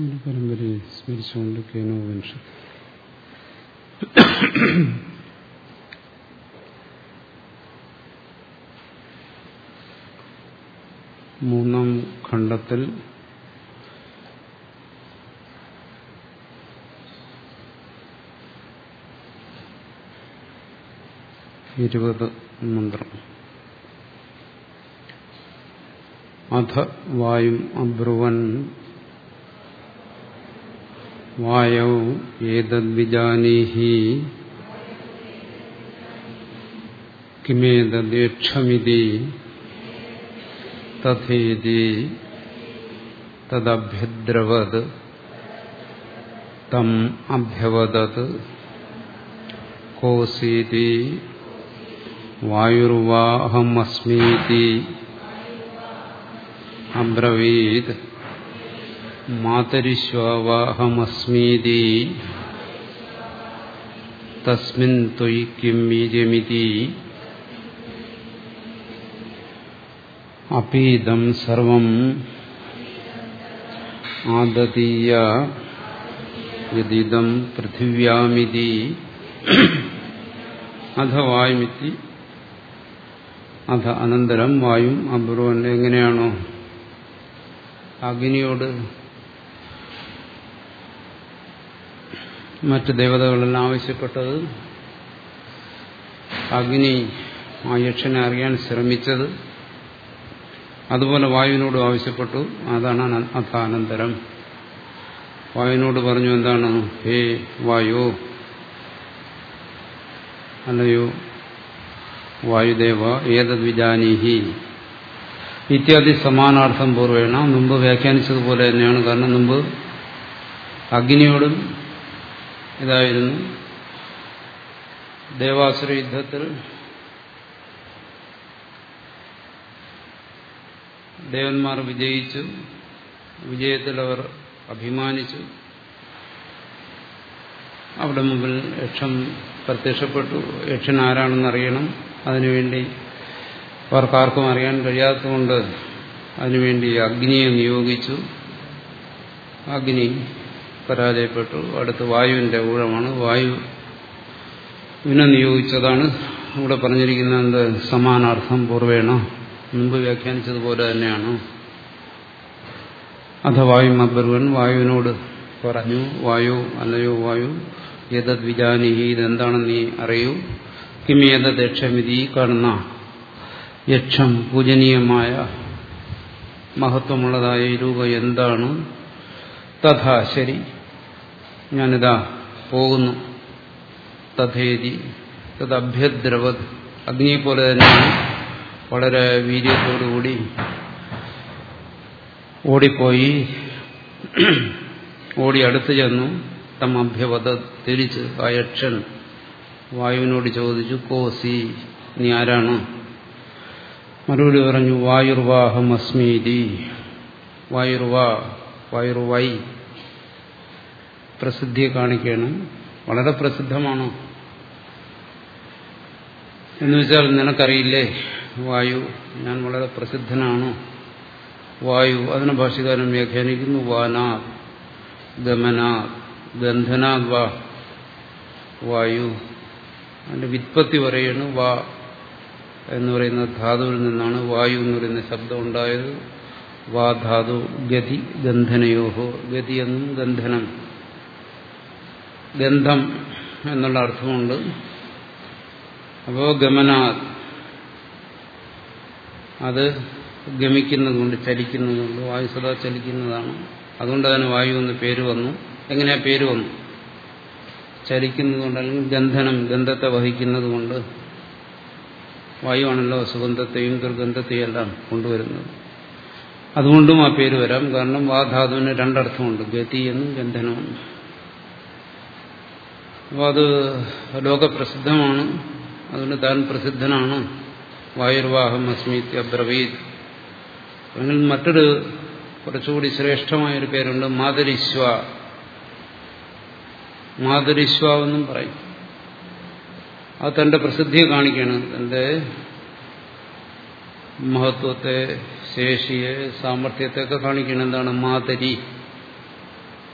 ഒരു പരമ്പരയെ സ്മരിച്ചുകൊണ്ട് മൂന്നാം ഖണ്ഡത്തിൽ ഇരുപത് മന്ത്രം. അധ വായും അബ്രുവൻ വായൗ ഏതദ്വിജാനീഹി കിമേതദ്യക്ഷമിതി തഥേതി തദഭ്യദ്രവത് തം അഭ്യവദത് കോസീതി വായുർവാഹമസ്മീതി അബ്രവീത് മാതരിശ്വാവാഹമസ്മീതി. തസ്മിൻ ത്വയി കിം അപീതം സർവം ആദതീയ യദിദം പൃഥിവ്യാമിതി. അധ വായുമിത്തി അധ അനന്തരം വായും അബ്രുവൻ. എങ്ങനെയാണോ? അഗ്നിയോട് മറ്റ് ദേവതകളെല്ലാം ആവശ്യപ്പെട്ടത് അഗ്നി ആ യക്ഷനെ അറിയാൻ ശ്രമിച്ചത്. അതുപോലെ വായുവിനോട് ആവശ്യപ്പെട്ടു. അതാണ് അഥാനന്തരം. വായുവിനോട് പറഞ്ഞു എന്താണ്? ഹേ വായു. അല്ലയോ വായുദേവ ഏതദ്വിജാനീഹി ഇത്യാദി സമാനാർത്ഥം പൂർവേണ. മുമ്പ് വ്യാഖ്യാനിച്ചതുപോലെ തന്നെയാണ്. കാരണം മുമ്പ് അഗ്നിയോടും ഇതായിരുന്നു ദേവാസുര യുദ്ധത്തിൽ ദേവന്മാർ വിജയിച്ചു വിജയത്തിൽ അവർ അഭിമാനിച്ചു. അവിടെ മുമ്പിൽ യക്ഷം പ്രത്യക്ഷപ്പെട്ടു. യക്ഷൻ ആരാണെന്ന് അറിയണം. അതിനുവേണ്ടി അവർക്കാർക്കും അറിയാൻ കഴിയാത്തതുകൊണ്ട് അതിനുവേണ്ടി അഗ്നിയെ നിയോഗിച്ചു. അഗ്നി പരാജയപ്പെട്ടു. അടുത്ത് വായുവിന്റെ ഊഴമാണ്. വായു വിന നിയോഗിച്ചതാണ്. ഇവിടെ പറഞ്ഞിരിക്കുന്ന എന്ത്? സമാനാർത്ഥം പൂർവേണ. മുമ്പ് വ്യാഖ്യാനിച്ചതുപോലെ തന്നെയാണ്. അഥ വായു അബ്ബർവൻ വായുവിനോട് പറഞ്ഞു വായു അല്ലയോ വായു ഏതത് വിജാനിഹി ഇതെന്താണെന്ന് നീ അറിയൂ. കിമേതത് യക്ഷമിതി ഈ കാണുന്ന യക്ഷം പൂജനീയമായ മഹത്വമുള്ളതായ രൂപം എന്താണ്? തഥാ ശരി. ഞാനിതാ പോകുന്നു. തഥേതി തദ്ഭ്യദ്രവത്. അഗ്നിയെ പോലെ തന്നെയാണ് വളരെ വീര്യത്തോടുകൂടി ഓടിപ്പോയി. ഓടി അടുത്തു ചെന്നു. തം അഭ്യവത തിരിച്ച് ആ യക്ഷൻ വായുവിനോട് ചോദിച്ചു കോസി നീ ആരാണ്? മറുപടി പറഞ്ഞു വായുർവാഹം അസ്മീതി വായുർവാ വായുർവൈ. പ്രസിദ്ധിയെ കാണിക്കണം വളരെ പ്രസിദ്ധമാണോ? എന്ന് വെച്ചാൽ നിനക്കറിയില്ലേ വായു ഞാൻ വളരെ പ്രസിദ്ധനാണോ. വായു അതിനെ ഭാഷകാരൻ വ്യാഖ്യാനിക്കുന്നു വാനാ ഗമനാ ഗന്ധനാ വാ വായു. അതിന്റെ വിത്പത്തി പറയുന്നു വാ എന്ന് പറയുന്ന ധാതുവിൽ നിന്നാണ് വായു എന്ന് പറയുന്ന ശബ്ദം ഉണ്ടായത്. വാ ധാതു ഗതി ഗന്ധനയോഹോ ഗതി എന്നും ഗന്ധനം ഗന്ധം എന്നുള്ള അർത്ഥമുണ്ട്. അപ്പോ ഗമനാ അത് ഗമിക്കുന്നതുകൊണ്ട് ചലിക്കുന്നതുകൊണ്ട് വായു സദാ ചലിക്കുന്നതാണ്. അതുകൊണ്ട് അതിന് വായു എന്ന് പേര് വന്നു. എങ്ങനെയാ പേര് വന്നു? ചലിക്കുന്നതുകൊണ്ട് അല്ലെങ്കിൽ ഗന്ധനം ഗന്ധത്തെ വഹിക്കുന്നതുകൊണ്ട് വായുവാണല്ലോ സുഗന്ധത്തെയും ദുർഗന്ധത്തെയും എല്ലാം കൊണ്ടുവരുന്നത്. അതുകൊണ്ടും ആ പേര് വരാം. കാരണം വാധാതുവിന് രണ്ടർത്ഥമുണ്ട്. ഗതി എന്നും ഗന്ധനവും. അപ്പോൾ അത് ലോകപ്രസിദ്ധമാണ്. അതുകൊണ്ട് താൻ പ്രസിദ്ധനാണ്. വായുർവാഹം അസ്മിത്യ ബ്രവീദ് അല്ലെങ്കിൽ മറ്റൊരു കുറച്ചുകൂടി ശ്രേഷ്ഠമായൊരു പേരുണ്ട് മാതരിശ്വ. മാതരിശ്വ എന്നും പറയും. അത് തന്റെ പ്രസിദ്ധിയെ കാണിക്കുകയാണ്. തന്റെ മഹത്വത്തെ ശേഷിയെ സാമർഥ്യത്തെയൊക്കെ കാണിക്കണം എന്താണ്? മാതരി.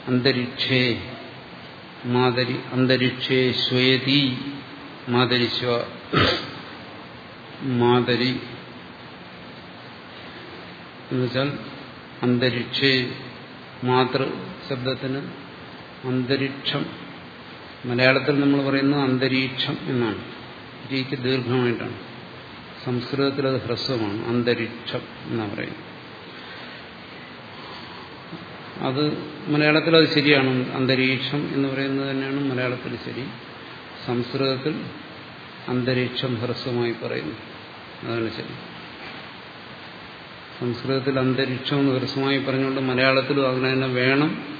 അന്തരിക്ഷേ. മാതരി അന്തരിക്ഷേ ശ്വേതി. മാതരിശ്വ മാതരി. എന്നുവെച്ചാൽ അന്തരിക്ഷേ മാതൃ ശബ്ദത്തിന് അന്തരീക്ഷം. മലയാളത്തിൽ നമ്മൾ പറയുന്നത് അന്തരീക്ഷം എന്നാണ്. രീക്ക് ദീർഘമായിട്ടാണ്. സംസ്കൃതത്തിൽ അത് ഹ്രസ്വമാണ്. അന്തരീക്ഷം എന്നാണ് പറയുന്നത്. അത് മലയാളത്തിൽ അത് ശരിയാണ്. അന്തരീക്ഷം എന്ന് പറയുന്നത് തന്നെയാണ് മലയാളത്തിൽ ശരി. സംസ്കൃതത്തിൽ അന്തരീക്ഷം ഹ്രസ്വമായി പറയുന്നു. അതാണ് ശരി. സംസ്കൃതത്തിൽ അന്തരീക്ഷം എന്ന് ഹ്രസ്വമായി പറഞ്ഞുകൊണ്ട് മലയാളത്തിലും അങ്ങനെ തന്നെ വേണം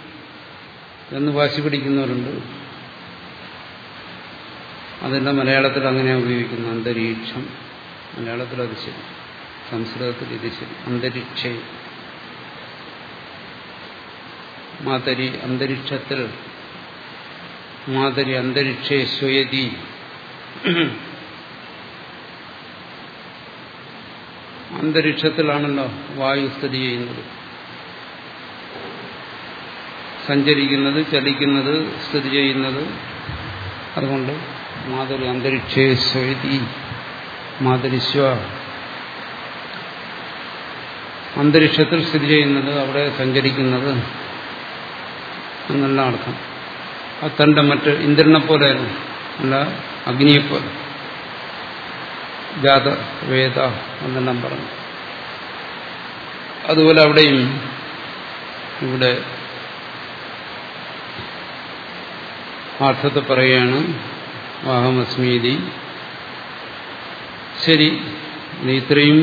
എന്ന് വാശി പിടിക്കുന്നവരുണ്ട്. അതെല്ലാം മലയാളത്തിൽ അങ്ങനെയാണ് ഉപയോഗിക്കുന്നത്. അന്തരീക്ഷം. മലയാളത്തിൽ അത് ശരി. സംസ്കൃതത്തിൽ ഇത് ശരി. അന്തരീക്ഷ. മാതരി അന്തരീക്ഷത്തിൽ മാതരി അന്തരീക്ഷേ സ്വയതി. അന്തരീക്ഷത്തിലാണല്ലോ വായു സ്ഥിതി ചെയ്യുന്നത്. സഞ്ചരിക്കുന്നത് ചലിക്കുന്നത് സ്ഥിതി ചെയ്യുന്നത്. അതുകൊണ്ട് മാതൃ അന്തരീക്ഷേ സ്വയതി മാതൃശ്വ അന്തരീക്ഷത്തിൽ സ്ഥിതി ചെയ്യുന്നത് അവിടെ സഞ്ചരിക്കുന്നത് എന്നല്ല അർത്ഥം. അത് തന്റെ മറ്റ് ഇന്ദ്രനെ പോലെ അല്ല അഗ്നിയെപ്പോലെ ജാത വേദ എന്നെല്ലാം പറഞ്ഞു. അതുപോലെ അവിടെയും ഇവിടെ അർത്ഥത്തെ പറയുകയാണ് വാഹമസ്മീതി. ശരി നീ ഇത്രയും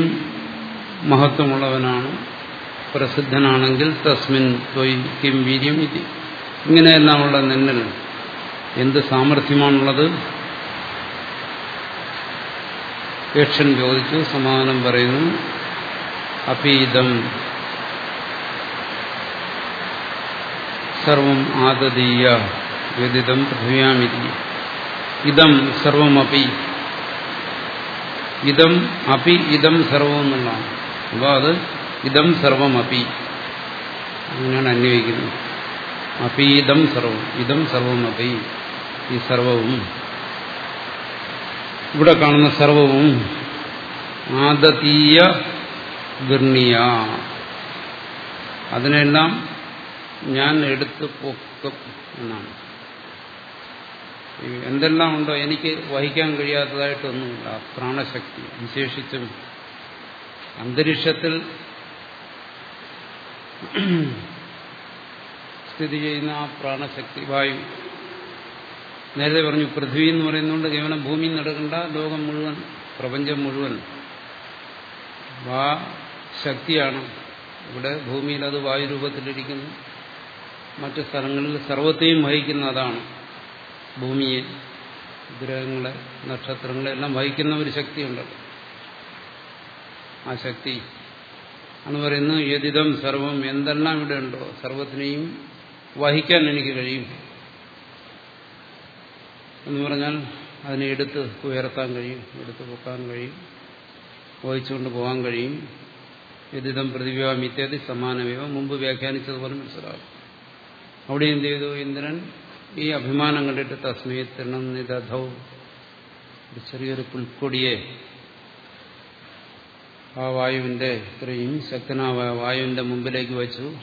മഹത്വമുള്ളവനാണ് പ്രസിദ്ധനാണെങ്കിൽ തസ്മിൻ ത്വയ്ക്കും വീര്യം ഇതി. ഇങ്ങനെയെല്ലാമുള്ള നിന്നിൽ എന്ത് സാമർഥ്യമാണുള്ളത്? യക്ഷൻ ചോദിച്ചു സമാധാനം പറയുന്നു അപീതം സർവം ആദതീയ വ്യതിതം പൃഥ്വിയാമിതി ഇതം സർവമപി. ഇതം അപി ഇതം സർവം എന്നുള്ളതാണ്. അപ്പോൾ അത് ഇതം സർവമപി. അങ്ങനെയാണ് അന്വയിക്കുന്നത് അപീതം സർവം ഇതം സർവം സർവമപി ഈ സർവവും. ഇവിടെ കാണുന്ന സർവവും ആദതീയ ഗർണിയ. അതിനെല്ലാം ഞാൻ എടുത്ത് പൊക്കും എന്നാണ്. എന്തെല്ലാം ഉണ്ടോ എനിക്ക് വഹിക്കാൻ കഴിയാത്തതായിട്ടൊന്നുമില്ല. പ്രാണശക്തി വിശേഷിച്ചും അന്തരീക്ഷത്തിൽ സ്ഥിതി ചെയ്യുന്ന ആ പ്രാണശക്തി വായു. നേരത്തെ പറഞ്ഞു പൃഥ്വി എന്ന് പറയുന്നുണ്ട് കേവലം ഭൂമി നടക്കേണ്ട ലോകം മുഴുവൻ പ്രപഞ്ചം മുഴുവൻ. വാ ശക്തിയാണ്. ഇവിടെ ഭൂമിയിൽ അത് വായുരൂപത്തിലിരിക്കുന്നു. മറ്റു സ്ഥലങ്ങളിൽ സർവത്തെയും വഹിക്കുന്ന അതാണ്. ഭൂമിയെ ഗ്രഹങ്ങളെ നക്ഷത്രങ്ങളെ എല്ലാം വഹിക്കുന്ന ഒരു ശക്തിയുണ്ടല്ലോ ആ ശക്തി എന്ന് പറയുന്നത് യതിതം സർവം എന്തെല്ലാം ഇവിടെ ഉണ്ടോ സർവത്തിനെയും വഹിക്കാൻ എനിക്ക് കഴിയും. എന്ന് പറഞ്ഞാൽ അതിനെ എടുത്ത് ഉയർത്താൻ കഴിയും എടുത്ത് പൊക്കാൻ കഴിയും വഹിച്ചുകൊണ്ട് പോകാൻ കഴിയും. യതിതം പ്രതിഭ്യാം ഇത്യാദി സമാനമേവ. മുമ്പ് വ്യാഖ്യാനിച്ചതുപോലെ മനസ്സിലാകും അവിടെ എന്ത് ചെയ്തു ഇന്ദ്രൻ? ഈ അഭിമാനം കണ്ടിട്ട് തസ്മയെ ഒരു ചെറിയൊരു പുൽക്കൊടിയെ ആ വായുവിന്റെ ഇത്രയും ശക്തനായ വായുവിന്റെ മുമ്പിലേക്ക് വെച്ചു.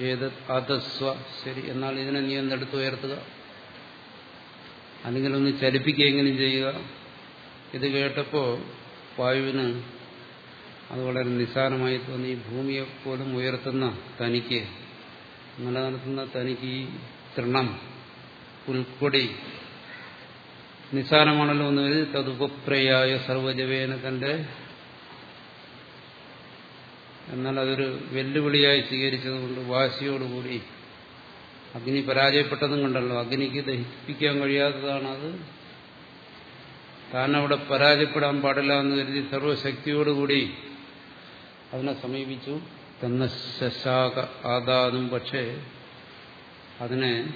ഏത് അതസ്വ ശരി എന്നാൽ ഇതിനെ നീ എന്തെടുത്ത് ഉയർത്തുക. അല്ലെങ്കിൽ ഒന്ന് ചലിപ്പിക്കുകയെങ്കിലും ചെയ്യുക. ഇത് കേട്ടപ്പോ വായുവിന് അത് വളരെ നിസ്സാരമായി തോന്നി. ഭൂമിയെ പോലും ഉയർത്തുന്ന തനിക്ക് നിലനിർത്തുന്ന തനിക്ക് ഈ തൃണം പുൽക്കൊടി നിസ്സാരമാണല്ലോ എന്ന് കരുതി തതുപപ്രയായ സർവജവേന തന്റെ എന്നാൽ അതൊരു വെല്ലുവിളിയായി സ്വീകരിച്ചതുകൊണ്ട് വാശിയോടുകൂടി അഗ്നി പരാജയപ്പെട്ടതും കണ്ടല്ലോ. അഗ്നിക്ക് ദഹിപ്പിക്കാൻ കഴിയാത്തതാണ് അത്. താൻ അവിടെ പരാജയപ്പെടാൻ പാടില്ല എന്ന് കരുതി സർവശക്തിയോടുകൂടി അതിനെ സമീപിച്ചു. തന്ന ശശാക ആദാതും പക്ഷേ അതിനെ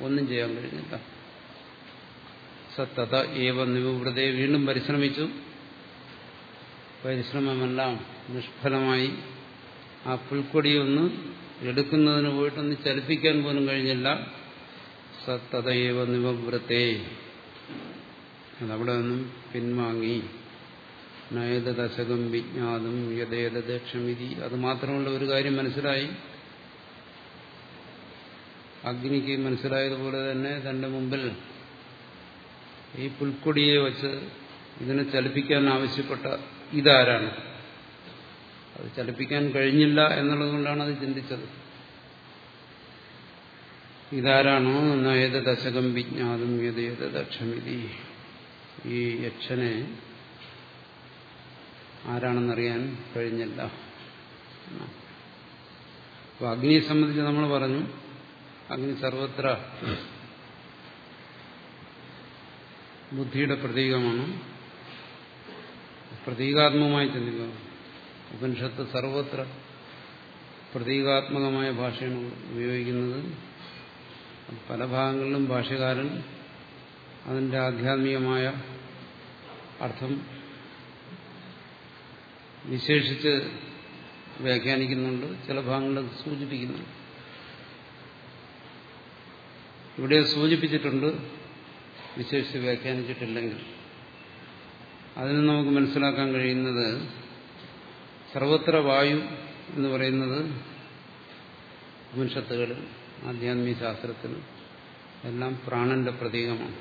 ഒന്നും ചെയ്യാൻ കഴിഞ്ഞില്ല. സത്തത ഏവ നിവൃതയെ വീണ്ടും പരിശ്രമിച്ചു. പരിശ്രമമെല്ലാം നിഷ്ഫലമായി ആ പുൽക്കൊടിയൊന്ന് എടുക്കുന്നതിന് പോയിട്ടൊന്ന് ചലിപ്പിക്കാൻ പോലും കഴിഞ്ഞില്ല. സത്തതയവ നിവവ്രത്തെ അതവിടെ നിന്നും പിൻവാങ്ങി. നയത ദശകം വിജ്ഞാതും യഥേത ദക്ഷമിതി അത് മാത്രമുള്ള ഒരു കാര്യം മനസ്സിലായി. അഗ്നിക്ക് മനസ്സിലായതുപോലെ തന്നെ തന്റെ മുമ്പിൽ ഈ പുൽക്കൊടിയെ വച്ച് ഇതിനെ ചലിപ്പിക്കാൻ ആവശ്യപ്പെട്ട ഇതാരാണ്? അത് ചലിപ്പിക്കാൻ കഴിഞ്ഞില്ല എന്നുള്ളതുകൊണ്ടാണ് അത് ചിന്തിച്ചത്. ഇതാരാണോ? നയത ദശകം വിജ്ഞാതും യഥേത് ദക്ഷമിതി? ഈ യക്ഷനെ ആരാണെന്നറിയാൻ കഴിഞ്ഞില്ല. അപ്പൊ അഗ്നിയെ സംബന്ധിച്ച് നമ്മൾ പറഞ്ഞു അഗ്നി സർവത്ര ബുദ്ധിയുടെ പ്രതീകമാണ്. പ്രതീകാത്മകമായി ചിന്തിക്കുക ഉപനിഷത്ത് സർവത്ര പ്രതീകാത്മകമായ ഭാഷയാണ് ഉപയോഗിക്കുന്നത്. പല ഭാഗങ്ങളിലും ഭാഷകാരൻ അതിന്റെ ആധ്യാത്മികമായ അർത്ഥം വിശേഷിച്ച് വ്യാഖ്യാനിക്കുന്നുണ്ട്. ചില ഭാഗങ്ങളിൽ സൂചിപ്പിക്കുന്നുണ്ട്. ഇവിടെ സൂചിപ്പിച്ചിട്ടുണ്ട് വിശേഷിച്ച് വ്യാഖ്യാനിച്ചിട്ടില്ലെങ്കിൽ. അതിന് നമുക്ക് മനസ്സിലാക്കാൻ കഴിയുന്നത് സർവത്ര വായു എന്ന് പറയുന്നത് ഉപനിഷത്തുകളിൽ ആധ്യാത്മിക ശാസ്ത്രത്തിൽ എല്ലാം പ്രാണന്റെ പ്രതീകമാണ്.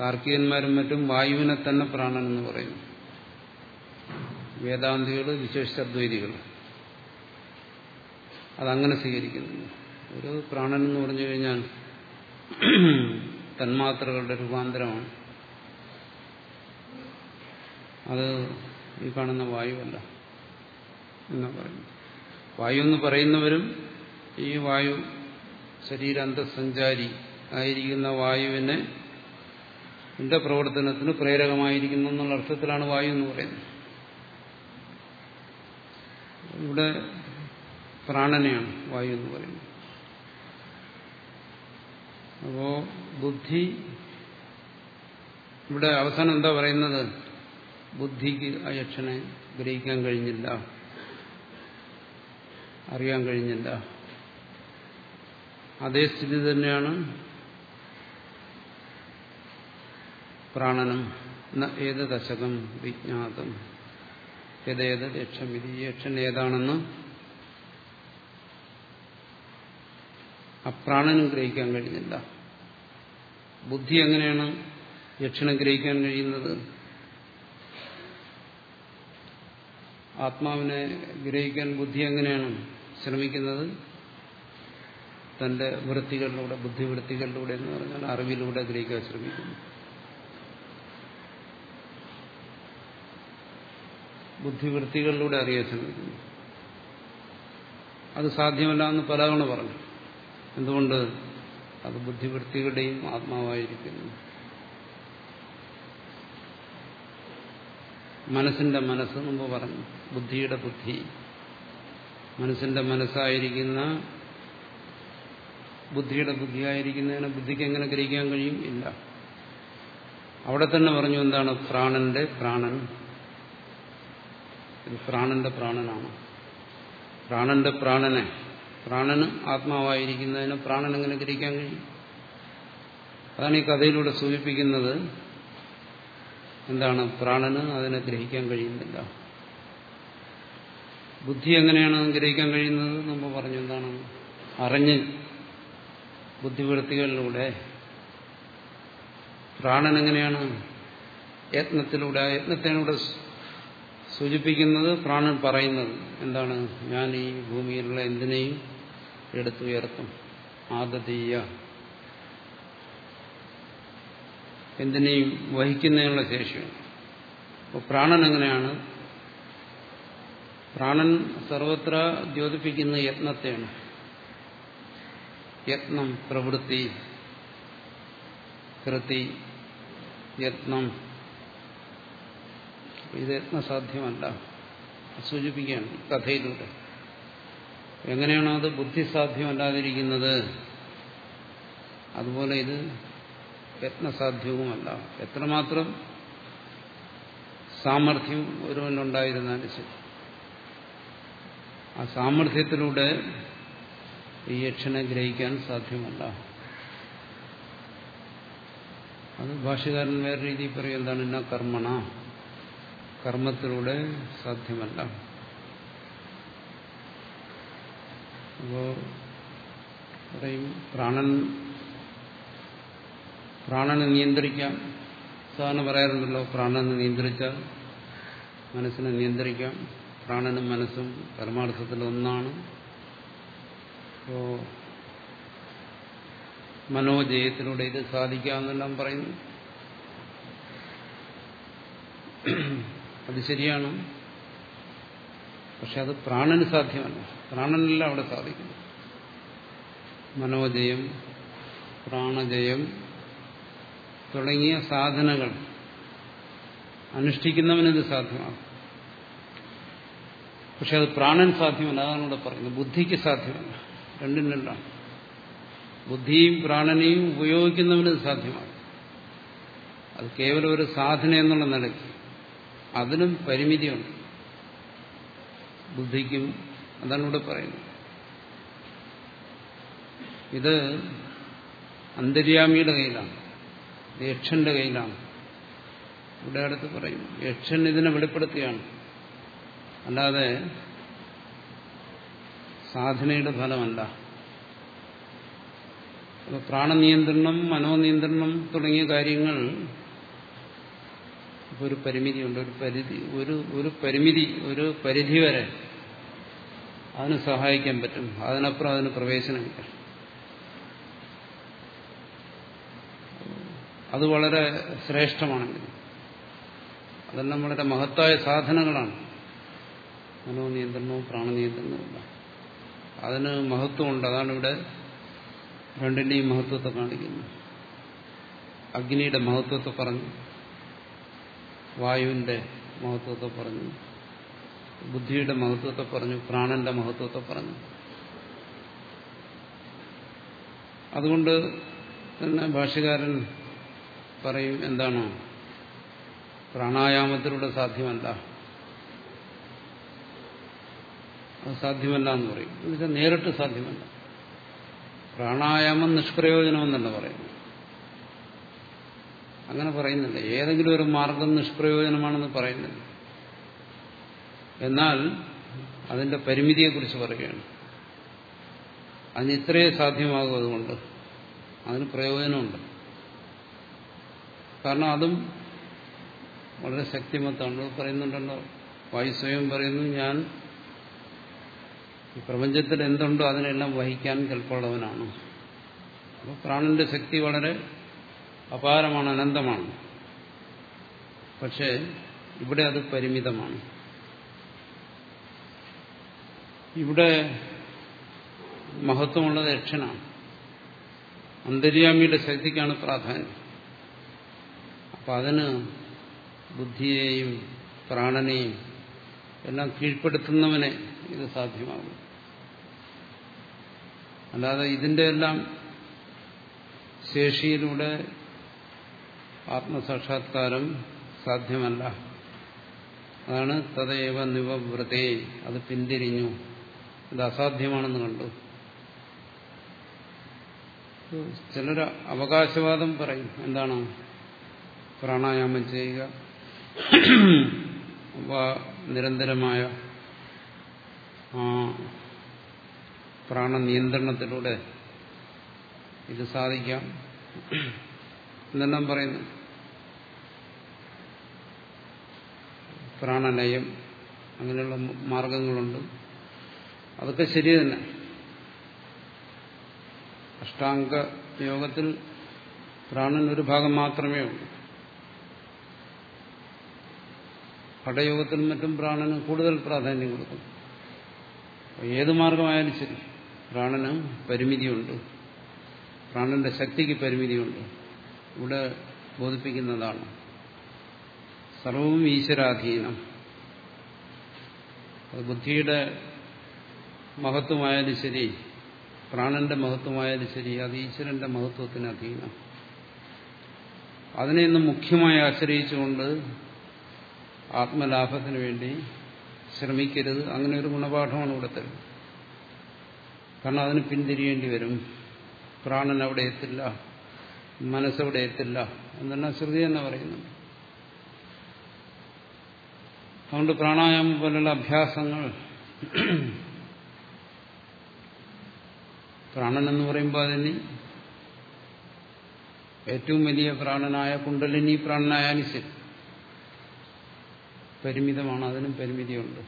താർക്കികന്മാരും മറ്റും വായുവിനെ തന്നെ പ്രാണൻ എന്ന് പറയുന്നു. വേദാന്തികൾ വിശേഷദ്വൈതികൾ അതങ്ങനെ സ്വീകരിക്കുന്നു ഒരു പ്രാണൻ എന്ന് പറഞ്ഞു കഴിഞ്ഞാൽ തന്മാത്രകളുടെ രൂപാന്തരമാണ്. അത് ഈ കാണുന്ന വായുവല്ല എന്നാ പറയുന്നു. വായു എന്ന് പറയുന്നവരും ഈ വായു ശരീരാന്തസഞ്ചാരി ആയിരിക്കുന്ന വായുവിനെ എന്റെ പ്രവർത്തനത്തിന് പ്രേരകമായിരിക്കുന്നു എന്നുള്ള അർത്ഥത്തിലാണ് വായു എന്ന് പറയുന്നത്. ഇവിടെ പ്രാണനെയാണ് വായു എന്ന് പറയുന്നത്. അപ്പോ ബുദ്ധി ഇവിടെ അവസാനം എന്താ പറയുന്നത്? ബുദ്ധിക്ക് ആ യക്ഷനെ ഗ്രഹിക്കാൻ കഴിഞ്ഞില്ല. അറിയാൻ കഴിഞ്ഞില്ല. അതേ സ്ഥിതി തന്നെയാണ് പ്രാണനം. ഏത് ദശകം വിജ്ഞാതം. ഏതേത് യക്ഷം ഇത്. ഈ യക്ഷൻ ഏതാണെന്ന് അപ്രാണനും ഗ്രഹിക്കാൻ കഴിഞ്ഞില്ല. ബുദ്ധി എങ്ങനെയാണ് യക്ഷനെ ഗ്രഹിക്കാൻ കഴിയുന്നത്? ആത്മാവിനെ ഗ്രഹിക്കാൻ ബുദ്ധി എങ്ങനെയാണ് ശ്രമിക്കുന്നത്? തന്റെ വൃത്തികളിലൂടെ ബുദ്ധിവൃത്തികളിലൂടെ എന്ന് പറഞ്ഞാൽ അറിവിലൂടെ ഗ്രഹിക്കാൻ ശ്രമിക്കുന്നു. ബുദ്ധിവൃത്തികളിലൂടെ അറിയാൻ ശ്രമിക്കുന്നു. അത് സാധ്യമല്ല എന്ന് പലതവണ പറഞ്ഞു. എന്തുകൊണ്ട്? അത് ബുദ്ധിവൃത്തികളുടെയും ആത്മാവായിരിക്കുന്നു. മനസ്സിന്റെ മനസ്സ് മുമ്പ് പറഞ്ഞു. ബുദ്ധിയുടെ ബുദ്ധി. മനസ്സിന്റെ മനസ്സായിരിക്കുന്ന ബുദ്ധിയുടെ ബുദ്ധിയായിരിക്കുന്നതിനെ ബുദ്ധിക്ക് എങ്ങനെ ഗ്രഹിക്കാൻ കഴിയും? ഇല്ല. അവിടെ തന്നെ പറഞ്ഞു എന്താണ്? പ്രാണന്റെ പ്രാണൻ. ഇത് പ്രാണന്റെ പ്രാണനാണ്. പ്രാണന്റെ പ്രാണനെ. പ്രാണന് ആത്മാവായിരിക്കുന്നതിന് പ്രാണൻ എങ്ങനെ ഗ്രഹിക്കാൻ കഴിയും? അതാണ് ഈ കഥയിലൂടെ സൂചിപ്പിക്കുന്നത്. എന്താണ് പ്രാണന് അതിനെ ഗ്രഹിക്കാൻ കഴിയുന്നില്ല. ബുദ്ധി എങ്ങനെയാണ് ഗ്രഹിക്കാൻ കഴിയുന്നത് നമ്മൾ പറഞ്ഞു എന്താണ്? അറിഞ്ഞ് ബുദ്ധിവൃത്തികളിലൂടെ. പ്രാണൻ എങ്ങനെയാണ് യത്നത്തിലൂടെ ആ യത്നത്തിനൂടെ സൂചിപ്പിക്കുന്നത് പ്രാണൻ പറയുന്നത്. എന്താണ്? ഞാൻ ഈ ഭൂമിയിലുള്ള എന്തിനേയും എടുത്തുയർത്തും. ആദതീയ. എന്തിനേയും വഹിക്കുന്നതിനുള്ള ശേഷിയാണ്. അപ്പോൾ പ്രാണൻ എങ്ങനെയാണ്? പ്രാണൻ സർവത്ര ദ്യോതിപ്പിക്കുന്ന യത്നത്തെയാണ്. യത്നം പ്രവൃത്തി കൃതി യത്നം. ഇത് യത്നസാധ്യമല്ല. സൂചിപ്പിക്കുകയാണ് കഥയിലൂടെ. എങ്ങനെയാണോ അത് ബുദ്ധിസാധ്യമല്ലാതിരിക്കുന്നത്? അതുപോലെ ഇത് യത്നസാധ്യവുമല്ല. എത്രമാത്രം സാമർഥ്യം ഒരുവനുണ്ടായിരുന്നാലും ശരി. ആ സാമർഥ്യത്തിലൂടെ ഈ യക്ഷനെ ഗ്രഹിക്കാൻ സാധ്യമല്ല. അത് ഭാഷകാരൻ വേറെ രീതിയിൽ പറയും എന്താണ് ഇന്ന കർമ്മണ? കർമ്മത്തിലൂടെ സാധ്യമല്ല. അപ്പോ പറയും പ്രാണൻ പ്രാണനെ നിയന്ത്രിക്കാം. സാധാരണ പറയാറുണ്ടല്ലോ പ്രാണനെ നിയന്ത്രിച്ചാൽ മനസ്സിനെ നിയന്ത്രിക്കാം. പ്രാണനും മനസ്സും പരമാർത്ഥത്തിൽ ഒന്നാണ്. അപ്പോ മനോജയത്തിലൂടെ ഇത് സാധിക്കാമെന്നെല്ലാം പറയുന്നു. അത് ശരിയാണ്. പക്ഷെ അത് പ്രാണന് സാധ്യമല്ല. പ്രാണനല്ല അവിടെ സാധിക്കുന്നു മനോജയം പ്രാണജയം തുടങ്ങിയ സാധനകൾ അനുഷ്ഠിക്കുന്നവനത് സാധ്യമാണ്. പക്ഷെ അത് പ്രാണൻ സാധ്യമല്ല അതാണ് ഇവിടെ പറയുന്നത്. ബുദ്ധിക്ക് സാധ്യമല്ല. രണ്ടും രണ്ടാണ്. ബുദ്ധിയും പ്രാണനെയും ഉപയോഗിക്കുന്നവന് സാധ്യമാണ്. അത് കേവലം ഒരു സാധന എന്നുള്ള നിലയ്ക്ക് അതിനും പരിമിതിയുണ്ട്. ബുദ്ധിക്കും അതാണ് ഇവിടെ പറയുന്നത്. ഇത് അന്തര്യാമിയുടെ കയ്യിലാണ്. യക്ഷന്റെ കയ്യിലാണ്. ഇവിടെ അടുത്ത് പറയും യക്ഷൻ ഇതിനെ വെളിപ്പെടുത്തുകയാണ് അല്ലാതെ സാധനയുടെ ഫലമല്ല. പ്രാണനിയന്ത്രണം മനോനിയന്ത്രണം തുടങ്ങിയ കാര്യങ്ങൾ ഒരു പരിമിതിയുണ്ട്. ഒരു പരിധി ഒരു ഒരു പരിമിതി ഒരു പരിധി വരെ അതിന് സഹായിക്കാൻ പറ്റും. അതിനപ്പുറം അതിന് പ്രവേശനമില്ല. അത് വളരെ ശ്രേഷ്ഠമാണെങ്കിൽ അതെല്ലാം വളരെ മഹത്തായ സാധനങ്ങളാണ്. മനോനിയന്ത്രണവും പ്രാണനിയന്ത്രണവും അതിന് മഹത്വമുണ്ട്. അതാണ് ഇവിടെ രണ്ടിന്റെയും മഹത്വത്തെ കാണിക്കുന്നത്. അഗ്നിയുടെ മഹത്വത്തെ പറഞ്ഞു. വായുവിന്റെ മഹത്വത്തെ പറഞ്ഞു. ബുദ്ധിയുടെ മഹത്വത്തെ പറഞ്ഞു. പ്രാണന്റെ മഹത്വത്തെ പറഞ്ഞു. അതുകൊണ്ട് തന്നെ ഭാഷ്യകാരൻ പറയും എന്താണ്? പ്രാണായാമത്തിലൂടെ സാധ്യമല്ല. അത് സാധ്യമല്ല എന്ന് പറയും എന്നുവെച്ചാൽ നേരിട്ട് സാധ്യമല്ല. പ്രാണായാമം നിഷ്പ്രയോജനമെന്നല്ല പറയുന്നു അങ്ങനെ പറയുന്നില്ല. ഏതെങ്കിലും ഒരു മാർഗം നിഷ്പ്രയോജനമാണെന്ന് പറയുന്നില്ല. എന്നാൽ അതിന്റെ പരിമിതിയെക്കുറിച്ച് പറയുകയാണ്. അതിന് ഇത്രയേ സാധ്യമാകും അതുകൊണ്ട്. അതിന് പ്രയോജനമുണ്ട്. കാരണം അതും വളരെ ശക്തിമത്താണ്. പറയുന്നുണ്ടല്ലോ വായു സ്വയം പറയുന്നു ഞാൻ പ്രപഞ്ചത്തിൽ എന്തുണ്ടോ അതിനെല്ലാം വഹിക്കാൻ കൽപ്പുള്ളവനാണ്. അപ്പോൾ പ്രാണന്റെ ശക്തി വളരെ അപാരമാണ് അനന്തമാണ്. പക്ഷേ ഇവിടെ അത് പരിമിതമാണ്. ഇവിടെ മഹത്വമുള്ളത് യക്ഷനാണ്. അന്തര്യാമിയുടെ ശക്തിക്കാണ് പ്രാധാന്യം. അപ്പം അതിന് ബുദ്ധിയെയും പ്രാണനെയും എല്ലാം കീഴ്പ്പെടുത്തുന്നവനെ ഇത് സാധ്യമാകും അല്ലാതെ ഇതിന്റെ എല്ലാം ശേഷിയിലൂടെ ആത്മസാക്ഷാത്കാരം സാധ്യമല്ല. അതാണ് തദൈവ നിവവ്രതേ അത് പിന്തിരിഞ്ഞു. ഇത് അസാധ്യമാണെന്ന് കണ്ടു. ചിലർ അവകാശവാദം പറയും എന്താണ്? പ്രാണായാമം ചെയ്യുക. നിരന്തരമായ പ്രാണനിയന്ത്രണത്തിലൂടെ ഇത് സാധിക്കാം. എന്നെല്ലാം പറയുന്നു പ്രാണലയം അങ്ങനെയുള്ള മാർഗങ്ങളുണ്ട്. അതൊക്കെ ശരി തന്നെ. അഷ്ടാംഗ യോഗത്തിൽ പ്രാണൻ ഒരു ഭാഗം മാത്രമേ ഉള്ളൂ. ഹഠയോഗത്തിനും മറ്റും പ്രാണന് കൂടുതൽ പ്രാധാന്യം കൊടുക്കും ഏത് മാർഗമായാലും ശരി. പ്രാണന് പരിമിതിയുണ്ട്. പ്രാണന്റെ ശക്തിക്ക് പരിമിതിയുണ്ട്. ഇവിടെ ബോധിപ്പിക്കുന്നതാണ്. സർവവും ഈശ്വരാധീനം. അത് ബുദ്ധിയുടെ മഹത്വമായാലും ശരി പ്രാണന്റെ മഹത്വമായാലും ശരി അത് ഈശ്വരന്റെ മഹത്വത്തിന് അധീനം. അതിനെ ഇന്ന് മുഖ്യമായി ആശ്രയിച്ചുകൊണ്ട് ആത്മലാഭത്തിന് വേണ്ടി ശ്രമിക്കരുത്. അങ്ങനെ ഒരു ഗുണപാഠമാണ് ഇവിടെ തരുന്നത് കാരണം അതിന് പിന്തിരിയേണ്ടി വരും. പ്രാണൻ അവിടെ എത്തില്ല. മനസ്സവിടെ എത്തില്ല. എന്നെല്ലാം ശ്രുതി തന്നെ പറയുന്നുണ്ട് അതുകൊണ്ട് പ്രാണായാമം പോലുള്ള അഭ്യാസങ്ങൾ പ്രാണൻ എന്ന് പറയുമ്പോൾ അതിന് ഏറ്റവും വലിയ പ്രാണനായ കുണ്ടലിനി പ്രാണനായാലും ശരി പരിമിതമാണ് അതിനും പരിമിതിയുണ്ട്.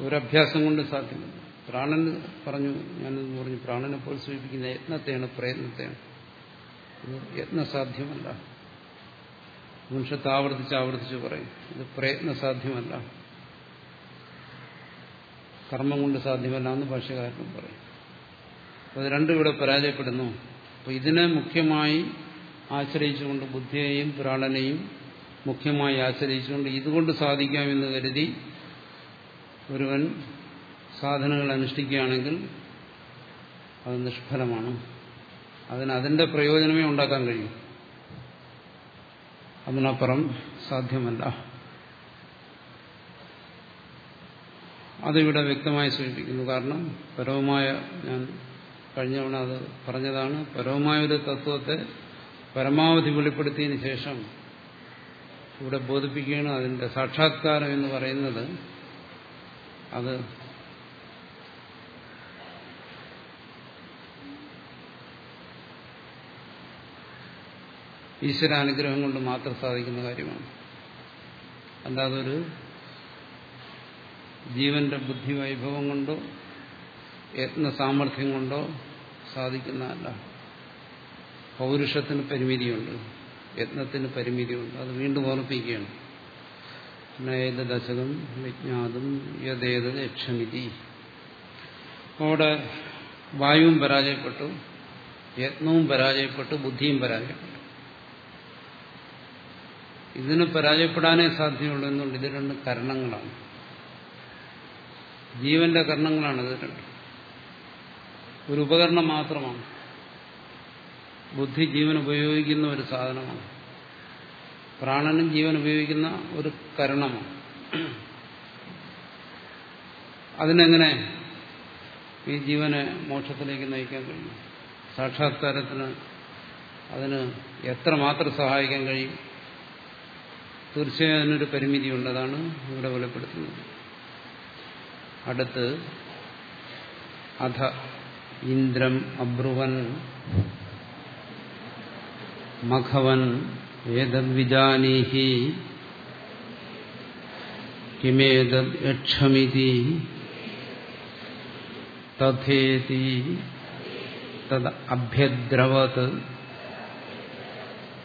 ഒരഭ്യാസം കൊണ്ട് സാധ്യമല്ല. പ്രാണൻ പറഞ്ഞു ഞാനെന്ന് പറഞ്ഞു പ്രാണനെ പോലെ സൂചിപ്പിക്കുന്ന യത്നത്തെയാണ് പ്രയത്നത്തെയാണ്. ഇത് സാധ്യമല്ല മനുഷ്യത്തെ ആവർത്തിച്ച് ആവർത്തിച്ച് പറയും ഇത് പ്രയത്ന സാധ്യമല്ല കർമ്മം കൊണ്ട് സാധ്യമല്ല എന്ന് ഭാഷകാരനും പറയും. അത് രണ്ടും ഇവിടെ പരാജയപ്പെടുന്നു. അപ്പൊ ഇതിനെ മുഖ്യമായി ആശ്രയിച്ചുകൊണ്ട് ബുദ്ധിയെയും പ്രാണനെയും മുഖ്യമായി ആശ്രയിച്ചുകൊണ്ട് ഇതുകൊണ്ട് സാധിക്കാമെന്ന് കരുതി ഒരുവൻ സാധനങ്ങൾ അനുഷ്ഠിക്കുകയാണെങ്കിൽ അത് നിഷ്ഫലമാണ്. അതിന് അതിന്റെ പ്രയോജനമേ ഉണ്ടാക്കാൻ കഴിയും. അതിനപ്പുറം സാധ്യമല്ല. അതിവിടെ വ്യക്തമായി സൂചിപ്പിക്കുന്നു. കാരണം പരവുമായ ഞാൻ കഴിഞ്ഞ തവണ അത് പറഞ്ഞതാണ്. പരവുമായ ഒരു തത്വത്തെ പരമാവധി വെളിപ്പെടുത്തിയതിനു ശേഷം ഇവിടെ ബോധിപ്പിക്കുകയാണ് അതിന്റെ സാക്ഷാത്കാരം എന്ന് പറയുന്നത്. അത് ഈശ്വരാനുഗ്രഹം കൊണ്ട് മാത്രം സാധിക്കുന്ന കാര്യമാണ്. അല്ലാതെ ഒരു ജീവന്റെ ബുദ്ധി വൈഭവം കൊണ്ടോ യത്ന സാമർഥ്യം കൊണ്ടോ സാധിക്കുന്നതല്ല. പൗരുഷത്തിന് പരിമിതിയുണ്ട് യത്നത്തിന് പരിമിതിയുണ്ട് അത് വീണ്ടും ഓർപ്പിക്കുകയാണ് ഏത് ദശകം വിജ്ഞാതും യഥേത് യക്ഷമിതി അവിടെ വായുവും പരാജയപ്പെട്ടു യത്നവും പരാജയപ്പെട്ടു ബുദ്ധിയും പരാജയപ്പെട്ടു. ഇതിന് പരാജയപ്പെടാനേ സാധ്യമുള്ളൂ എന്നുണ്ട്. ഇത് രണ്ട് കരണങ്ങളാണ്. ജീവന്റെ കർണങ്ങളാണ് ഇത് രണ്ട്. ഒരു ഉപകരണം മാത്രമാണ്. ബുദ്ധി ജീവൻ ഉപയോഗിക്കുന്ന ഒരു സാധനമാണ്. പ്രാണനും ജീവൻ ഉപയോഗിക്കുന്ന ഒരു കരണമാണ്. അതിനെങ്ങനെ ഈ ജീവനെ മോക്ഷത്തിലേക്ക് നയിക്കാൻ കഴിയും? സാക്ഷാത്കാരത്തിന് അതിന് എത്രമാത്രം സഹായിക്കാൻ കഴിയും? തീർച്ചയായും അതിനൊരു പരിമിതിയുണ്ട്. അതാണ് ഇവിടെ വെളിപ്പെടുത്തുന്നത്. അടുത്ത് അധ ഇന്ദ്രം അബ്രുവൻ മഖവൻ ഏതദ്വിജാനീഹി കിമേതദ് യക്ഷമിതി തഥേതി തദ് അഭ്യദ്രവത്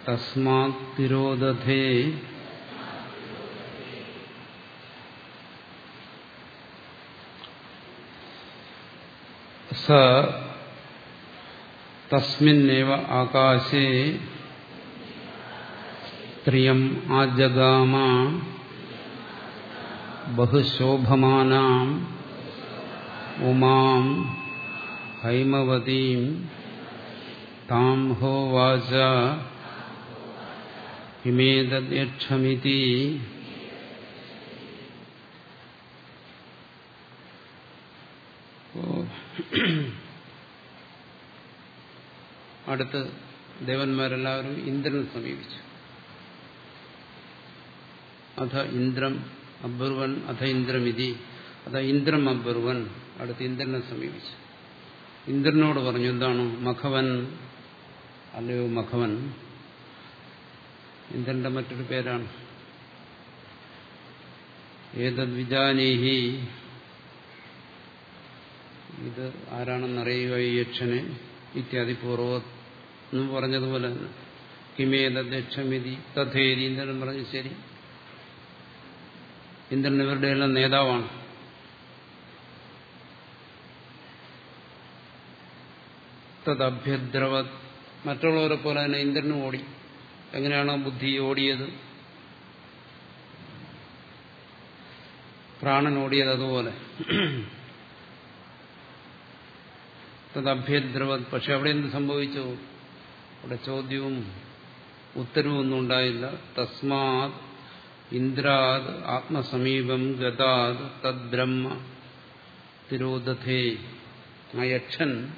തസ്മാത് തിരോധേ സ തസ്മിന്നേവ ആകാശേ ത്രിയം ആജഗാമ ബഹുശോഭമാനാം ഉമാം ഹൈമവതീം താം ഹോവാച ഹിമേതദ്യക്ഷമിതി. അടുത്ത് ദേവന്മാരെല്ലാവരും ഇന്ദ്രനെ സമീപിച്ചു. അധ ഇന്ദ്രം അബ്ബർവൻ അഥ ഇന്ദ്രമിതി അഥ ഇന്ദ്രം അബ്ബർവൻ അടുത്ത് ഇന്ദ്രനെ സമീപിച്ചു। ഇന്ദ്രനോട് പറഞ്ഞു എന്താണ്? മഖവൻ അല്ലയോ മഖവൻ? ഇന്ദ്രന്റെ മറ്റൊരു പേരാണ്। ഏതദ്വിജാനീഹി? ഇത് ആരാണെന്നറിയുക ഈ യക്ഷനെ ഇത്യാദി പൂർവ എന്ന് പറഞ്ഞതുപോലെ തന്നെ. കിമേതക്ഷമിതി തഥേരി ഇന്ദ്രൻ പറഞ്ഞു ശരി. ഇന്ദ്രൻ ഇവരുടെ എല്ലാം നേതാവാണ്. തദ്ഭ്യദ്രവ മറ്റുള്ളവരെ പോലെ തന്നെ ഇന്ദ്രനും ഓടി. എങ്ങനെയാണ് ബുദ്ധി ഓടിയത്? പ്രാണൻ ഓടിയത് അതുപോലെ. തദ്ഭ്യദ്രവത്. പക്ഷെ അവിടെ എന്ത് സംഭവിച്ചു? അവിടെ ചോദ്യവും ഉത്തരവും ഒന്നും ഉണ്ടായില്ല. തസ്മാത് ഇന്ദ്രാത് ആത്മസമീപം ഗതാത് തദ്ബ്രഹ്മ തിരോധേ ആ യക്ഷൻ